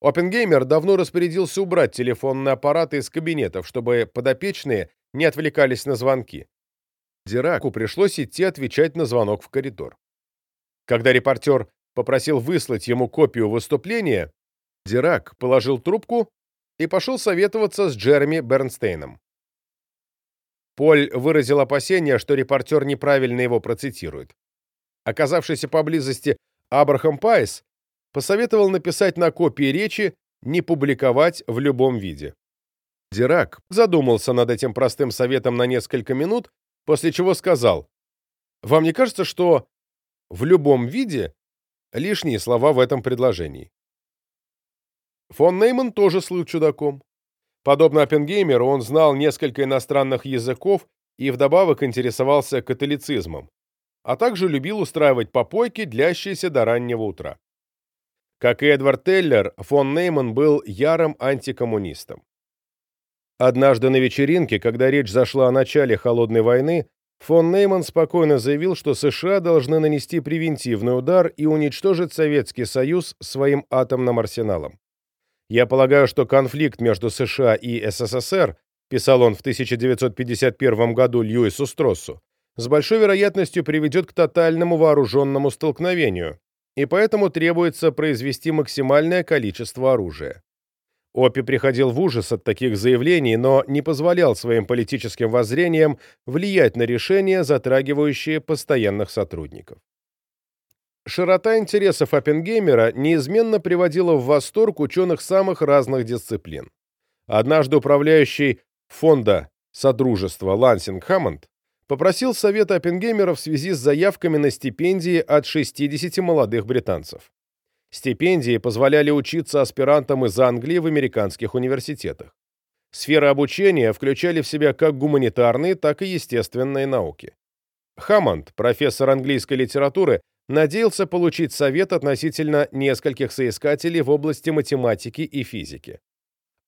Оппенгеймер давно распорядился убрать телефонные аппараты из кабинетов, чтобы подопечные не отвлекались на звонки. Дираку пришлось идти отвечать на звонок в коридор. Когда репортер попросил выслать ему копию выступления, Дирак положил трубку и пошел советоваться с Джереми Бернстейном. Поль выразил опасение, что репортер неправильно его процитирует. Оказавшийся поблизости Абрахам Пайс посоветовал написать на копии речи не публиковать в любом виде. Дирак задумался над этим простым советом на несколько минут, после чего сказал, «Вам не кажется, что в любом виде лишние слова в этом предложении?» Фон Нейман тоже слыл чудаком. Подобно Оппенгеймеру, он знал несколько иностранных языков и вдобавок интересовался католицизмом, а также любил устраивать попойки, длящиеся до раннего утра. Как и Эдвард Теллер, фон Нейман был ярым антикоммунистом. Однажды на вечеринке, когда речь зашла о начале Холодной войны, фон Нейман спокойно заявил, что США должны нанести превентивный удар и уничтожить Советский Союз своим атомным арсеналом. «Я полагаю, что конфликт между США и СССР», писал он в 1951 году Льюису Строссу, с большой вероятностью приведет к тотальному вооруженному столкновению, и поэтому требуется произвести максимальное количество оружия. Опи приходил в ужас от таких заявлений, но не позволял своим политическим воззрениям влиять на решения, затрагивающие постоянных сотрудников. Широта интересов Оппенгеймера неизменно приводила в восторг ученых самых разных дисциплин. Однажды управляющий фонда Содружества Лансинг Хаммонд попросил совета Оппенгеймера в связи с заявками на стипендии от 60 молодых британцев. Стипендии позволяли учиться аспирантам из Англии в американских университетах. Сферы обучения включали в себя как гуманитарные, так и естественные науки. Хаммонд, профессор английской литературы, надеялся получить совет относительно нескольких соискателей в области математики и физики.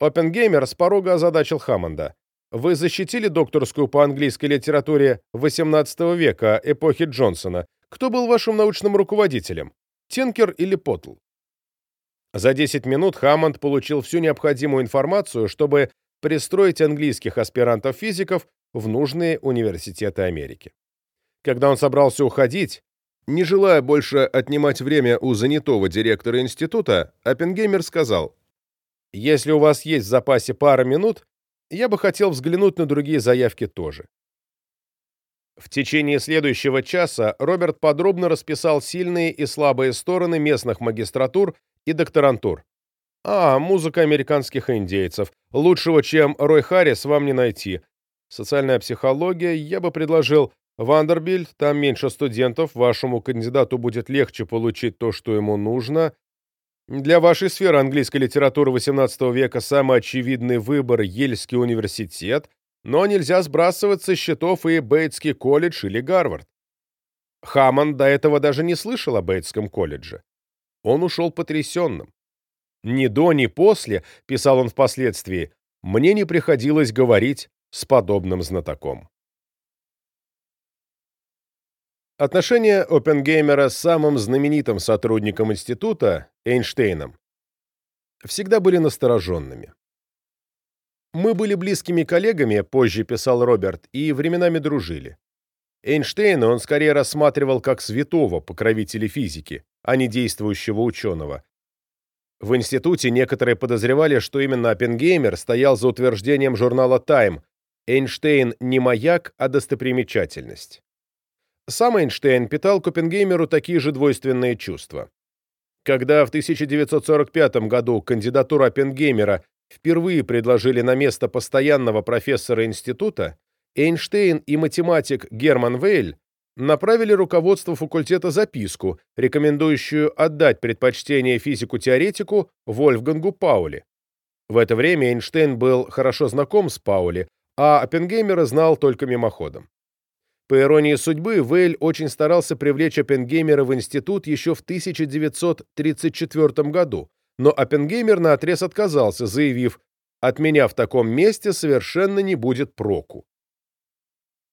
Оппенгеймер с порога озадачил Хаммонда. «Вы защитили докторскую по английской литературе XVIII века, эпохи Джонсона. Кто был вашим научным руководителем? Тинкер или Потл. За 10 минут Хаммонд получил всю необходимую информацию, чтобы пристроить английских аспирантов-физиков в нужные университеты Америки. Когда он собрался уходить, не желая больше отнимать время у занятого директора института, Оппенгеймер сказал, «Если у вас есть в запасе пара минут, я бы хотел взглянуть на другие заявки тоже. В течение следующего часа Роберт подробно расписал сильные и слабые стороны местных магистратур и докторантур. А, музыка американских индейцев. Лучшего, чем Рой Харрис, вам не найти. Социальная психология, я бы предложил Вандербильд, там меньше студентов, вашему кандидату будет легче получить то, что ему нужно. Для вашей сферы английской литературы XVIII века самый очевидный выбор – Ельский университет, но нельзя сбрасывать со счетов и Бейтский колледж или Гарвард. Хаммонд до этого даже не слышал о Бейтском колледже. Он ушел потрясенным. «Ни до, ни после», — писал он впоследствии, — «мне не приходилось говорить с подобным знатоком». Отношения Оппенгеймера с самым знаменитым сотрудником института, Эйнштейном, всегда были настороженными. Мы были близкими коллегами, позже писал Роберт, и временами дружили. Эйнштейна он скорее рассматривал как святого покровителя физики, а не действующего ученого. В институте некоторые подозревали, что именно Оппенгеймер стоял за утверждением журнала Time «Эйнштейн не маяк, а достопримечательность». Сам Эйнштейн питал к Оппенгеймеру такие же двойственные чувства. Когда в 1945 году кандидатура Оппенгеймера впервые предложили на место постоянного профессора института, Эйнштейн и математик Герман Вейль направили руководству факультета записку, рекомендующую отдать предпочтение физику-теоретику Вольфгангу Паули. В это время Эйнштейн был хорошо знаком с Паули, а Оппенгеймера знал только мимоходом. По иронии судьбы, Вейль очень старался привлечь Оппенгеймера в институт еще в 1934 году, но Оппенгеймер наотрез отказался, заявив, «От меня в таком месте совершенно не будет проку».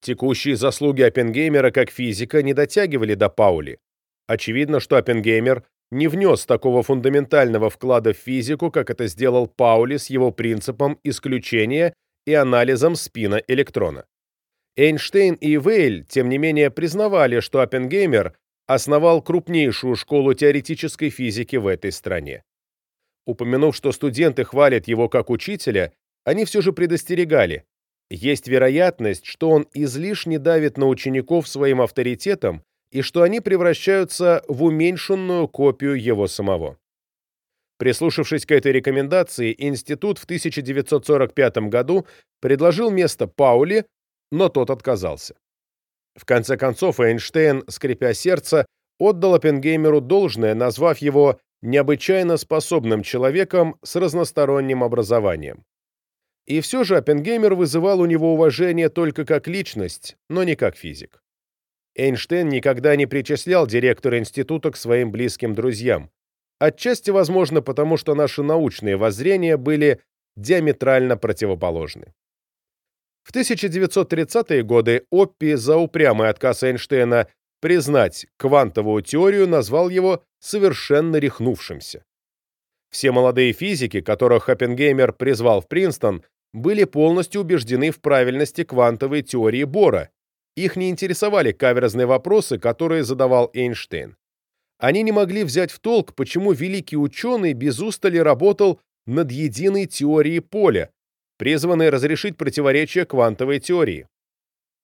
Текущие заслуги Оппенгеймера как физика не дотягивали до Паули. Очевидно, что Оппенгеймер не внес такого фундаментального вклада в физику, как это сделал Паули с его принципом исключения и анализом спина электрона. Эйнштейн и Вейль, тем не менее, признавали, что Оппенгеймер основал крупнейшую школу теоретической физики в этой стране. Упомянув, что студенты хвалят его как учителя, они все же предостерегали. Есть вероятность, что он излишне давит на учеников своим авторитетом и что они превращаются в уменьшенную копию его самого. Прислушавшись к этой рекомендации, институт в 1945 году предложил место Паули, но тот отказался. В конце концов, Эйнштейн, скрипя сердце, отдал Оппенгеймеру должное, назвав его необычайно способным человеком с разносторонним образованием. И все же Оппенгеймер вызывал у него уважение только как личность, но не как физик. Эйнштейн никогда не причислял директора института к своим близким друзьям. Отчасти, возможно, потому что наши научные воззрения были диаметрально противоположны. В 1930-е годы Оппи за упрямый отказ Эйнштейна признать квантовую теорию назвал его совершенно рехнувшимся. Все молодые физики, которых Оппенгеймер призвал в Принстон, были полностью убеждены в правильности квантовой теории Бора. Их не интересовали каверзные вопросы, которые задавал Эйнштейн. Они не могли взять в толк, почему великий ученый без устали работал над единой теорией поля, призванной разрешить противоречия квантовой теории.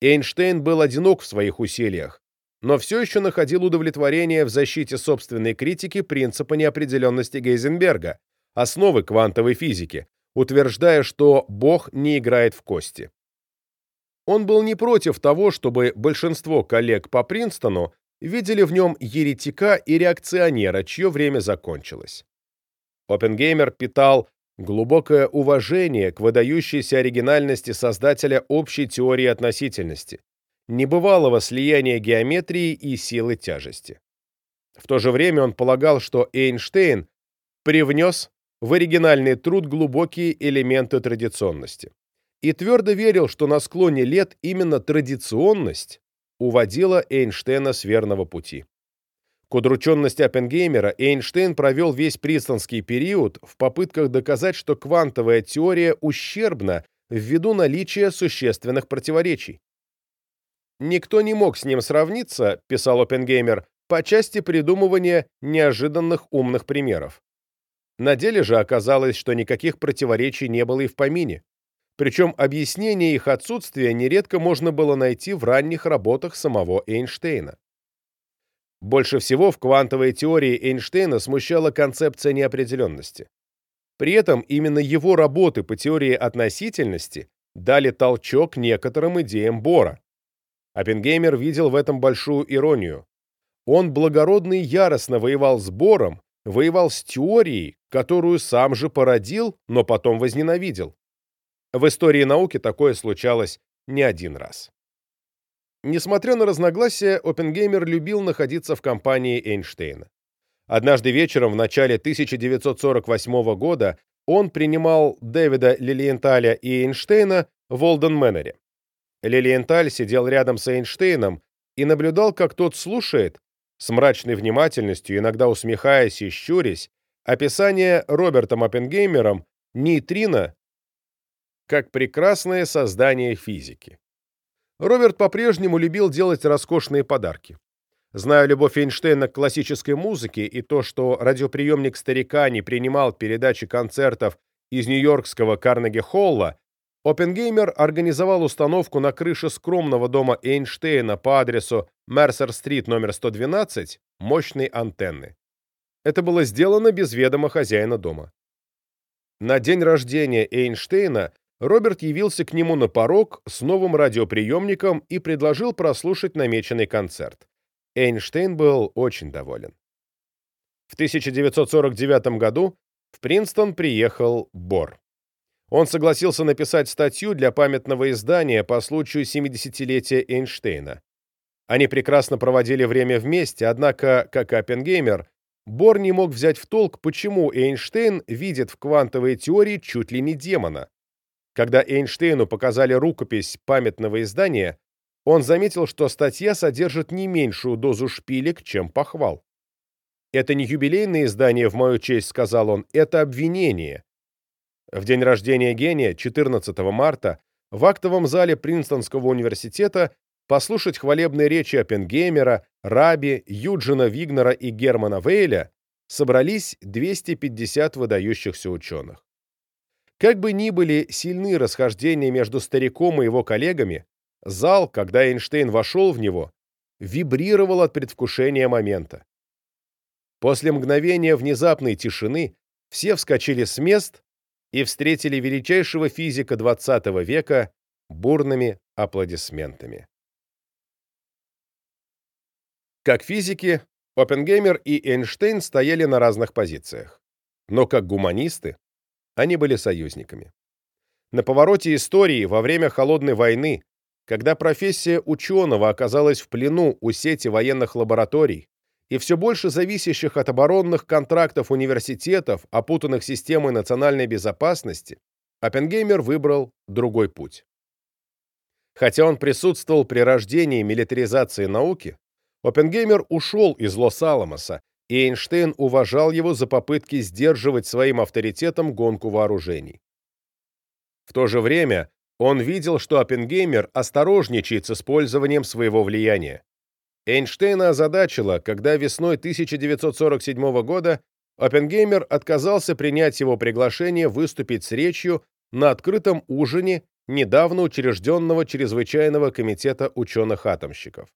Эйнштейн был одинок в своих усилиях, но все еще находил удовлетворение в защите собственной критики принципа неопределенности Гейзенберга, основы квантовой физики, утверждая, что Бог не играет в кости. Он был не против того, чтобы большинство коллег по Принстону видели в нем еретика и реакционера, чье время закончилось. Оппенгеймер питал глубокое уважение к выдающейся оригинальности создателя общей теории относительности, небывалого слияния геометрии и силы тяжести. В то же время он полагал, что Эйнштейн привнес в оригинальный труд глубокие элементы традиционности и твердо верил, что на склоне лет именно традиционность уводила Эйнштейна с верного пути. К удрученности Оппенгеймера Эйнштейн провел весь Принстонский период в попытках доказать, что квантовая теория ущербна ввиду наличия существенных противоречий. «Никто не мог с ним сравниться», — писал Оппенгеймер, по части придумывания неожиданных умных примеров. На деле же оказалось, что никаких противоречий не было и в помине причем объяснение их отсутствия нередко можно было найти в ранних работах самого Эйнштейна. Больше всего в квантовой теории Эйнштейна смущала концепция неопределенности. При этом именно его работы по теории относительности дали толчок некоторым идеям Бора. Оппенгеймер видел в этом большую иронию. Он благородно и яростно воевал с Бором, воевал с теорией, которую сам же породил, но потом возненавидел. В истории науки такое случалось не один раз. Несмотря на разногласия, Оппенгеймер любил находиться в компании Эйнштейна. Однажды вечером в начале 1948 года он принимал Дэвида Лилиенталя и Эйнштейна в Олден-Мэннере. Лилиенталь сидел рядом с Эйнштейном и наблюдал, как тот слушает, с мрачной внимательностью, иногда усмехаясь и щурясь, описание Робертом Оппенгеймером нейтрино как прекрасное создание физики. Роберт по-прежнему любил делать роскошные подарки. Зная любовь Эйнштейна к классической музыке и то, что радиоприемник старика не принимал передачи концертов из нью-йоркского Карнеги-Холла, Оппенгеймер организовал установку на крыше скромного дома Эйнштейна по адресу Мерсер-стрит номер 112 мощной антенны. Это было сделано без ведома хозяина дома. На день рождения Эйнштейна Роберт явился к нему на порог с новым радиоприемником и предложил прослушать намеченный концерт. Эйнштейн был очень доволен. В 1949 году в Принстон приехал Бор. Он согласился написать статью для памятного издания по случаю 70-летия Эйнштейна. Они прекрасно проводили время вместе, однако, как Оппенгеймер, Бор не мог взять в толк, почему Эйнштейн видит в квантовой теории чуть ли не демона. Когда Эйнштейну показали рукопись памятного издания, он заметил, что статья содержит не меньшую дозу шпилек, чем похвал. «Это не юбилейное издание в мою честь», — сказал он, — «это обвинение». В день рождения гения, 14 марта, в актовом зале Принстонского университета послушать хвалебные речи Оппенгеймера, Раби, Юджина Вигнера и Германа Вейля собрались 250 выдающихся ученых. Как бы ни были сильны расхождения между стариком и его коллегами, зал, когда Эйнштейн вошел в него, вибрировал от предвкушения момента. После мгновения внезапной тишины все вскочили с мест и встретили величайшего физика XX века бурными аплодисментами. Как физики, Оппенгеймер и Эйнштейн стояли на разных позициях. Но как гуманисты они были союзниками. На повороте истории во время Холодной войны, когда профессия ученого оказалась в плену у сети военных лабораторий и все больше зависящих от оборонных контрактов университетов, опутанных системой национальной безопасности, Оппенгеймер выбрал другой путь. Хотя он присутствовал при рождении милитаризации науки, Оппенгеймер ушел из Лос-Аламоса, и Эйнштейн уважал его за попытки сдерживать своим авторитетом гонку вооружений. В то же время он видел, что Оппенгеймер осторожничает с использованием своего влияния. Эйнштейна озадачило, когда весной 1947 года Оппенгеймер отказался принять его приглашение выступить с речью на открытом ужине недавно учрежденного Чрезвычайного комитета ученых-атомщиков.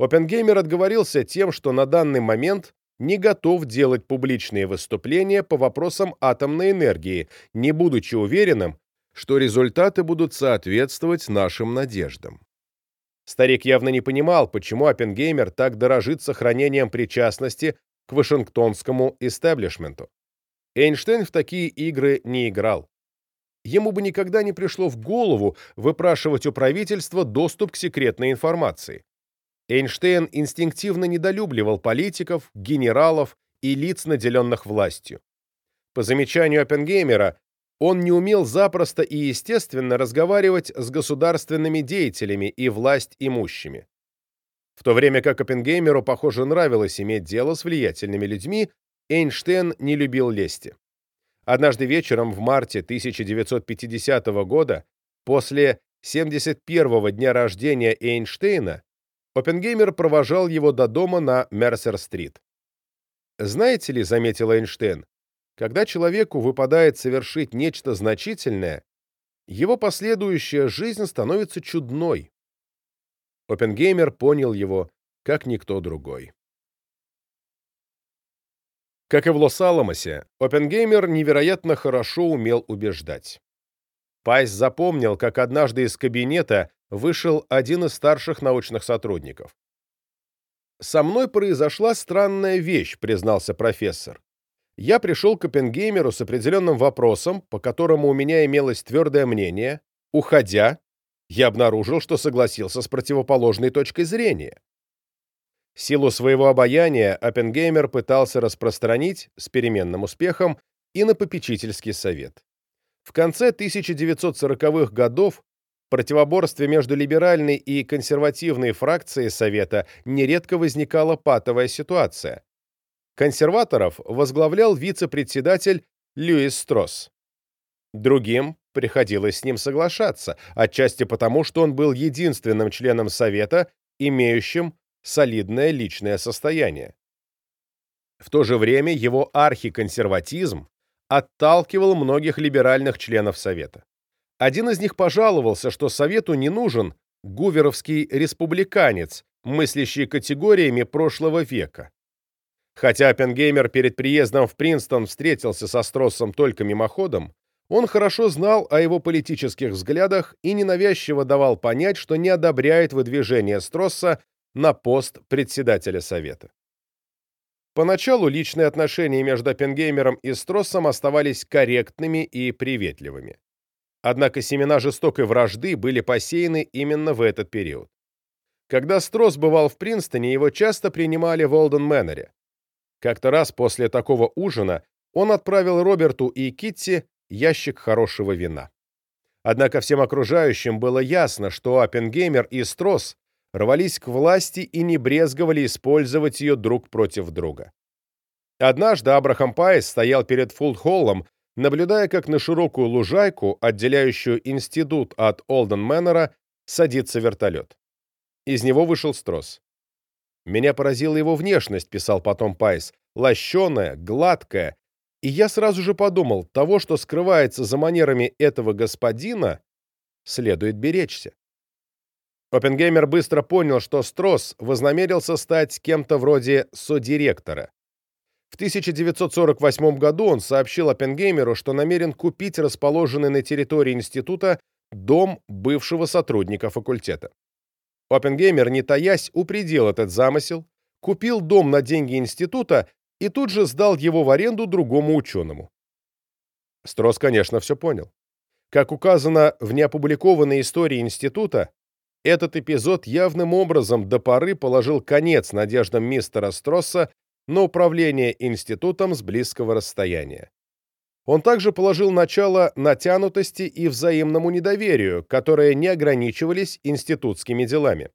Оппенгеймер отговорился тем, что на данный момент не готов делать публичные выступления по вопросам атомной энергии, не будучи уверенным, что результаты будут соответствовать нашим надеждам. Старик явно не понимал, почему Оппенгеймер так дорожит сохранением причастности к вашингтонскому истеблишменту. Эйнштейн в такие игры не играл. Ему бы никогда не пришло в голову выпрашивать у правительства доступ к секретной информации. Эйнштейн инстинктивно недолюбливал политиков, генералов и лиц, наделенных властью. По замечанию Оппенгеймера, он не умел запросто и естественно разговаривать с государственными деятелями и власть имущими. В то время как Оппенгеймеру, похоже, нравилось иметь дело с влиятельными людьми, Эйнштейн не любил лести. Однажды вечером в марте 1950 года, после 71-го дня рождения Эйнштейна, Оппенгеймер провожал его до дома на Мерсер-стрит. «Знаете ли, — заметил Эйнштейн, — когда человеку выпадает совершить нечто значительное, его последующая жизнь становится чудной». Оппенгеймер понял его, как никто другой. Как и в Лос-Аламосе, Оппенгеймер невероятно хорошо умел убеждать. Пайс запомнил, как однажды из кабинета вышел один из старших научных сотрудников. «Со мной произошла странная вещь», — признался профессор. «Я пришел к Оппенгеймеру с определенным вопросом, по которому у меня имелось твердое мнение. Уходя, я обнаружил, что согласился с противоположной точкой зрения. Силу своего обаяния Оппенгеймер пытался распространить с переменным успехом и на попечительский совет. В конце 1940-х годов противоборстве между либеральной и консервативной фракцией Совета нередко возникала патовая ситуация. Консерваторов возглавлял вице-председатель Льюис Стросс. Другим приходилось с ним соглашаться, отчасти потому, что он был единственным членом Совета, имеющим солидное личное состояние. В то же время его архиконсерватизм отталкивал многих либеральных членов Совета. Один из них пожаловался, что Совету не нужен гуверовский республиканец, мыслящий категориями прошлого века. Хотя Оппенгеймер перед приездом в Принстон встретился со Строссом только мимоходом, он хорошо знал о его политических взглядах и ненавязчиво давал понять, что не одобряет выдвижение Стросса на пост председателя Совета. Поначалу личные отношения между Оппенгеймером и Строссом оставались корректными и приветливыми. Однако семена жестокой вражды были посеяны именно в этот период. Когда Стросс бывал в Принстоне, его часто принимали в Олден Мэннере. Как-то раз после такого ужина он отправил Роберту и Китти ящик хорошего вина. Однако всем окружающим было ясно, что Оппенгеймер и Стросс рвались к власти и не брезговали использовать ее друг против друга. Однажды Абрахам Пайс стоял перед Фулд-Холлом наблюдая, как на широкую лужайку, отделяющую институт от Олден Мэннера, садится вертолет. Из него вышел Стросс. «Меня поразила его внешность», — писал потом Пайс, «лощеная, гладкая, и я сразу же подумал, того, что скрывается за манерами этого господина, следует беречься». Оппенгеймер быстро понял, что Стросс вознамерился стать кем-то вроде содиректора. В 1948 году он сообщил Оппенгеймеру, что намерен купить расположенный на территории института дом бывшего сотрудника факультета. Оппенгеймер, не таясь, упредил этот замысел, купил дом на деньги института и тут же сдал его в аренду другому ученому. Строс, конечно, все понял. Как указано в неопубликованной истории института, этот эпизод явным образом до поры положил конец надеждам мистера Стросса на управление институтом с близкого расстояния. Он также положил начало натянутости и взаимному недоверию, которые не ограничивались институтскими делами.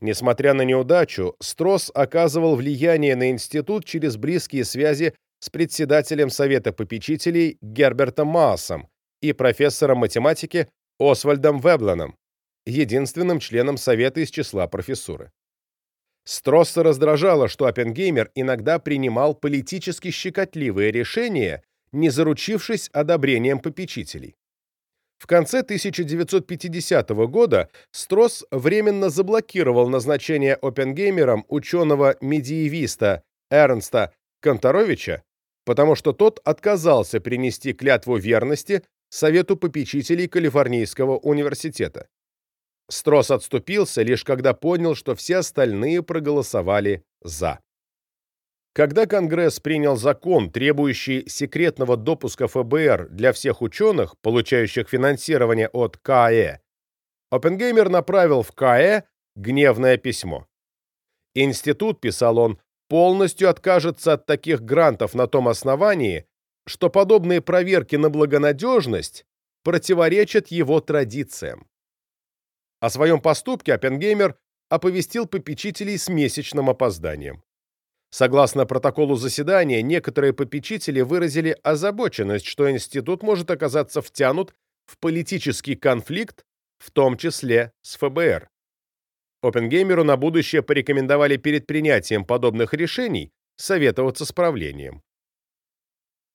Несмотря на неудачу, Стросс оказывал влияние на институт через близкие связи с председателем Совета попечителей Гербертом Маасом и профессором математики Освальдом Вебланом, единственным членом Совета из числа профессуры. Стросса раздражало, что Оппенгеймер иногда принимал политически щекотливые решения, не заручившись одобрением попечителей. В конце 1950 года Стросс временно заблокировал назначение Оппенгеймером ученого-медиевиста Эрнста Конторовича, потому что тот отказался принести клятву верности Совету попечителей Калифорнийского университета. Стросс отступился, лишь когда понял, что все остальные проголосовали «за». Когда Конгресс принял закон, требующий секретного допуска ФБР для всех ученых, получающих финансирование от КАЭ, Оппенгеймер направил в КАЭ гневное письмо. Институт, писал он, полностью откажется от таких грантов на том основании, что подобные проверки на благонадежность противоречат его традициям. О своем поступке Оппенгеймер оповестил попечителей с месячным опозданием. Согласно протоколу заседания, некоторые попечители выразили озабоченность, что институт может оказаться втянут в политический конфликт, в том числе с ФБР. Оппенгеймеру на будущее порекомендовали перед принятием подобных решений советоваться с правлением.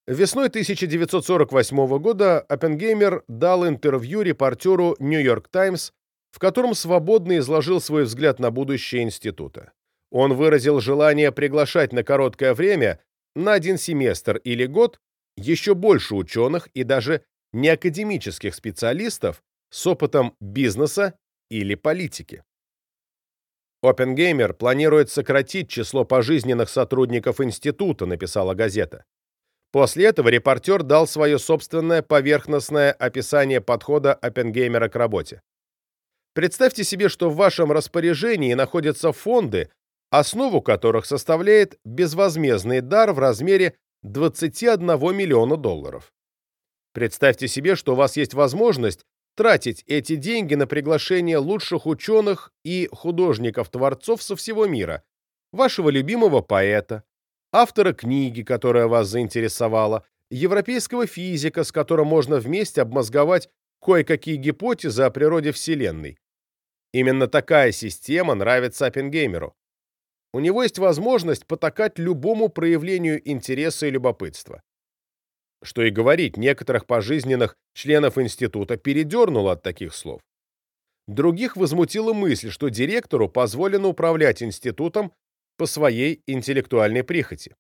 Весной 1948 года Оппенгеймер дал интервью репортеру New York Times, в котором свободно изложил свой взгляд на будущее института. Он выразил желание приглашать на короткое время, на один семестр или год, еще больше ученых и даже неакадемических специалистов с опытом бизнеса или политики. Оппенгеймер планирует сократить число пожизненных сотрудников института, написала газета. После этого репортер дал свое собственное поверхностное описание подхода Оппенгеймера к работе. Представьте себе, что в вашем распоряжении находятся фонды, основу которых составляет безвозмездный дар в размере 21 миллиона долларов. Представьте себе, что у вас есть возможность тратить эти деньги на приглашение лучших ученых и художников-творцов со всего мира, вашего любимого поэта, автора книги, которая вас заинтересовала, европейского физика, с которым можно вместе обмозговать кое-какие гипотезы о природе Вселенной. Именно такая система нравится Оппенгеймеру у него есть возможность потакать любому проявлению интереса и любопытства. Что и говорить, некоторых пожизненных членов института передернуло от таких слов. Других возмутила мысль, что директору позволено управлять институтом по своей интеллектуальной прихоти.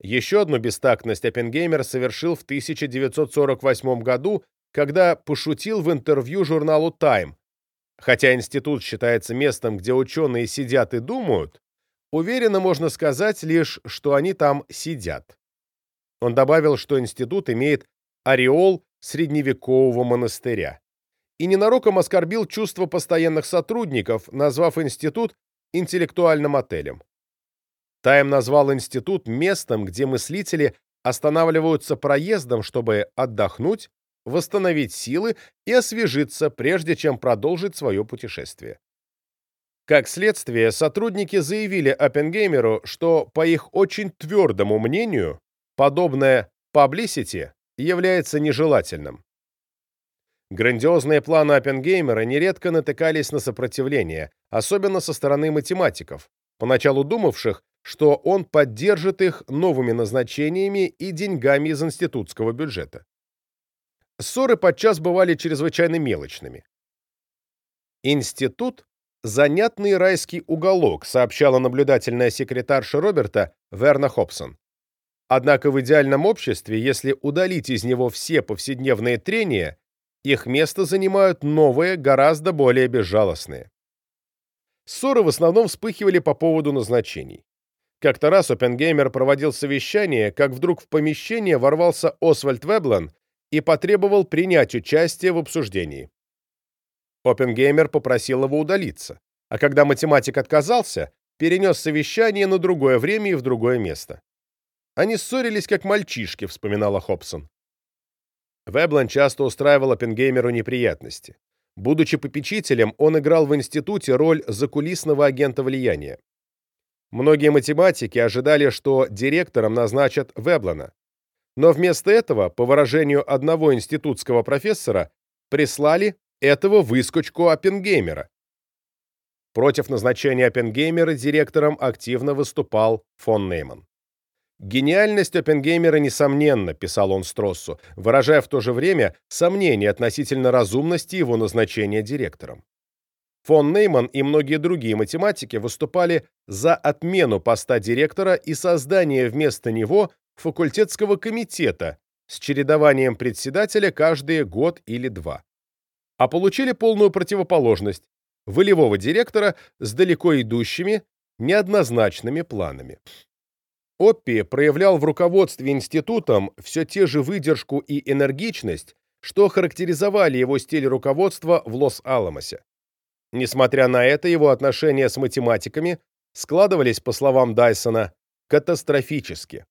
Еще одну бестактность Оппенгеймер совершил в 1948 году, когда пошутил в интервью журналу Time. Хотя институт считается местом, где ученые сидят и думают, Уверенно можно сказать лишь, что они там сидят. Он добавил, что институт имеет ореол средневекового монастыря. И ненароком оскорбил чувство постоянных сотрудников, назвав институт интеллектуальным отелем. Тайм назвал институт местом, где мыслители останавливаются проездом, чтобы отдохнуть, восстановить силы и освежиться, прежде чем продолжить свое путешествие. Как следствие, сотрудники заявили Оппенгеймеру, что, по их очень твердому мнению, подобное publicity является нежелательным. Грандиозные планы Оппенгеймера нередко натыкались на сопротивление, особенно со стороны математиков, поначалу думавших, что он поддержит их новыми назначениями и деньгами из институтского бюджета. Ссоры подчас бывали чрезвычайно мелочными. Институт занятный райский уголок, сообщала наблюдательная секретарша Роберта Верна Хобсон. Однако в идеальном обществе, если удалить из него все повседневные трения, их место занимают новые, гораздо более безжалостные. Ссоры в основном вспыхивали по поводу назначений. Как-то раз Оппенгеймер проводил совещание, как вдруг в помещение ворвался Освальд Веблан и потребовал принять участие в обсуждении. Оппенгеймер попросил его удалиться, а когда математик отказался, перенес совещание на другое время и в другое место. Они ссорились как мальчишки, вспоминала Хобсон. Веблан часто устраивал Оппенгеймеру неприятности. Будучи попечителем, он играл в институте роль закулисного агента влияния. Многие математики ожидали, что директором назначат Веблана. Но вместо этого, по выражению одного институтского профессора, прислали этого выскочку Оппенгеймера. Против назначения Оппенгеймера директором активно выступал фон Нейман. «Гениальность Оппенгеймера несомненна», — писал он Строссу, выражая в то же время сомнения относительно разумности его назначения директором. Фон Нейман и многие другие математики выступали за отмену поста директора и создание вместо него факультетского комитета с чередованием председателя каждые год или два. А получили полную противоположность – волевого директора с далеко идущими, неоднозначными планами. Оппи проявлял в руководстве институтом все те же выдержку и энергичность, что характеризовали его стиль руководства в Лос-Аламосе. Несмотря на это, его отношения с математиками складывались, по словам Дайсона, катастрофически.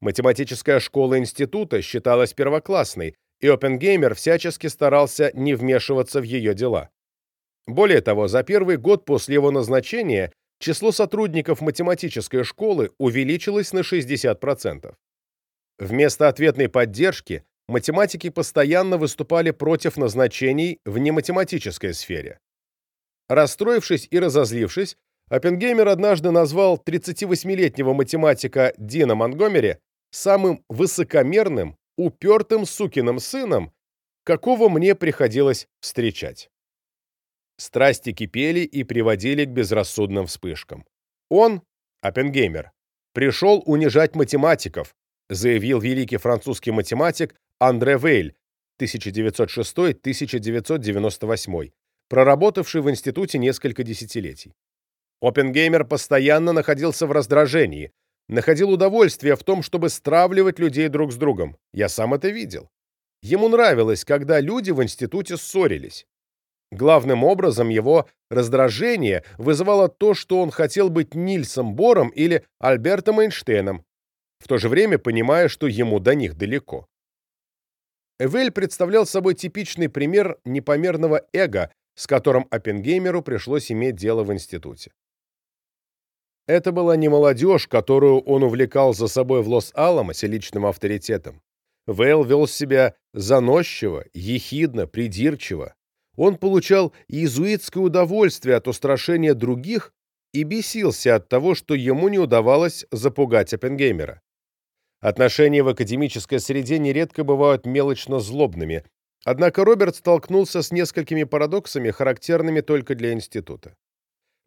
Математическая школа института считалась первоклассной, и Оппенгеймер всячески старался не вмешиваться в ее дела. Более того, за первый год после его назначения число сотрудников математической школы увеличилось на 60%. Вместо ответной поддержки математики постоянно выступали против назначений в нематематической сфере. Расстроившись и разозлившись, Оппенгеймер однажды назвал 38-летнего математика Дина Монгомери самым высокомерным, упертым сукиным сыном, какого мне приходилось встречать. Страсти кипели и приводили к безрассудным вспышкам. Он, Оппенгеймер, пришел унижать математиков, заявил великий французский математик Андре Вейль 1906-1998 проработавший в институте несколько десятилетий. Оппенгеймер постоянно находился в раздражении, находил удовольствие в том, чтобы стравливать людей друг с другом. Я сам это видел. Ему нравилось, когда люди в институте ссорились. Главным образом его раздражение вызывало то, что он хотел быть Нильсом Бором или Альбертом Эйнштейном, в то же время понимая, что ему до них далеко. Эвель представлял собой типичный пример непомерного эго, с которым Оппенгеймеру пришлось иметь дело в институте. Это была не молодежь, которую он увлекал за собой в Лос-Аламосе личным авторитетом. Вейл вел себя заносчиво, ехидно, придирчиво. Он получал иезуитское удовольствие от устрашения других и бесился от того, что ему не удавалось запугать Оппенгеймера. Отношения в академической среде нередко бывают мелочно-злобными, Однако Роберт столкнулся с несколькими парадоксами, характерными только для института.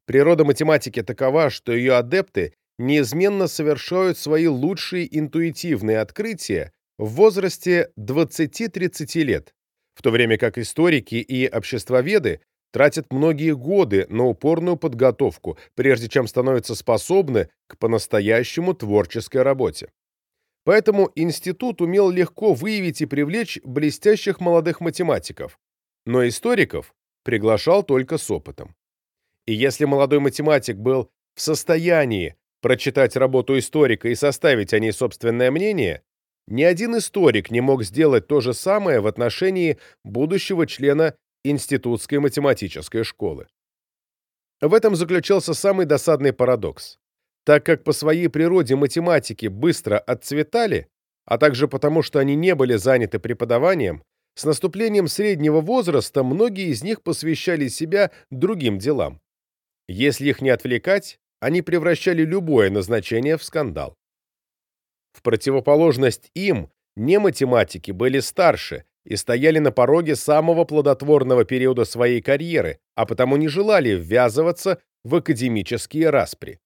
Природа математики такова, что ее адепты неизменно совершают свои лучшие интуитивные открытия в возрасте 20-30 лет, в то время как историки и обществоведы тратят многие годы на упорную подготовку, прежде чем становятся способны к по-настоящему творческой работе. Поэтому институт умел легко выявить и привлечь блестящих молодых математиков, но историков приглашал только с опытом. И если молодой математик был в состоянии прочитать работу историка и составить о ней собственное мнение, ни один историк не мог сделать то же самое в отношении будущего члена Институтской математической школы. В этом заключался самый досадный парадокс. Так как по своей природе математики быстро отцветали, а также потому, что они не были заняты преподаванием, с наступлением среднего возраста многие из них посвящали себя другим делам. Если их не отвлекать, они превращали любое назначение в скандал. В противоположность им, не математики были старше и стояли на пороге самого плодотворного периода своей карьеры, а потому не желали ввязываться в академические распри.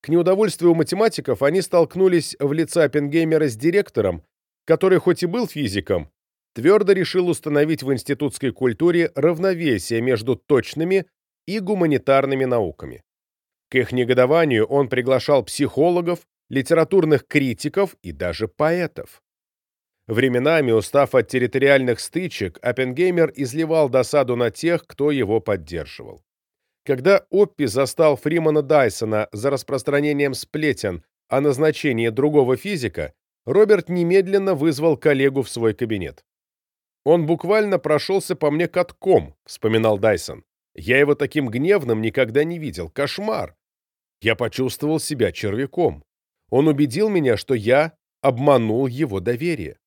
К неудовольствию математиков они столкнулись в лице Оппенгеймера с директором, который хоть и был физиком, твердо решил установить в институтской культуре равновесие между точными и гуманитарными науками. К их негодованию он приглашал психологов, литературных критиков и даже поэтов. Временами, устав от территориальных стычек, Оппенгеймер изливал досаду на тех, кто его поддерживал. Когда Оппи застал Фримана Дайсона за распространением сплетен о назначении другого физика, Роберт немедленно вызвал коллегу в свой кабинет. «Он буквально прошелся по мне катком», — вспоминал Дайсон. «Я его таким гневным никогда не видел. Кошмар! Я почувствовал себя червяком. Он убедил меня, что я обманул его доверие.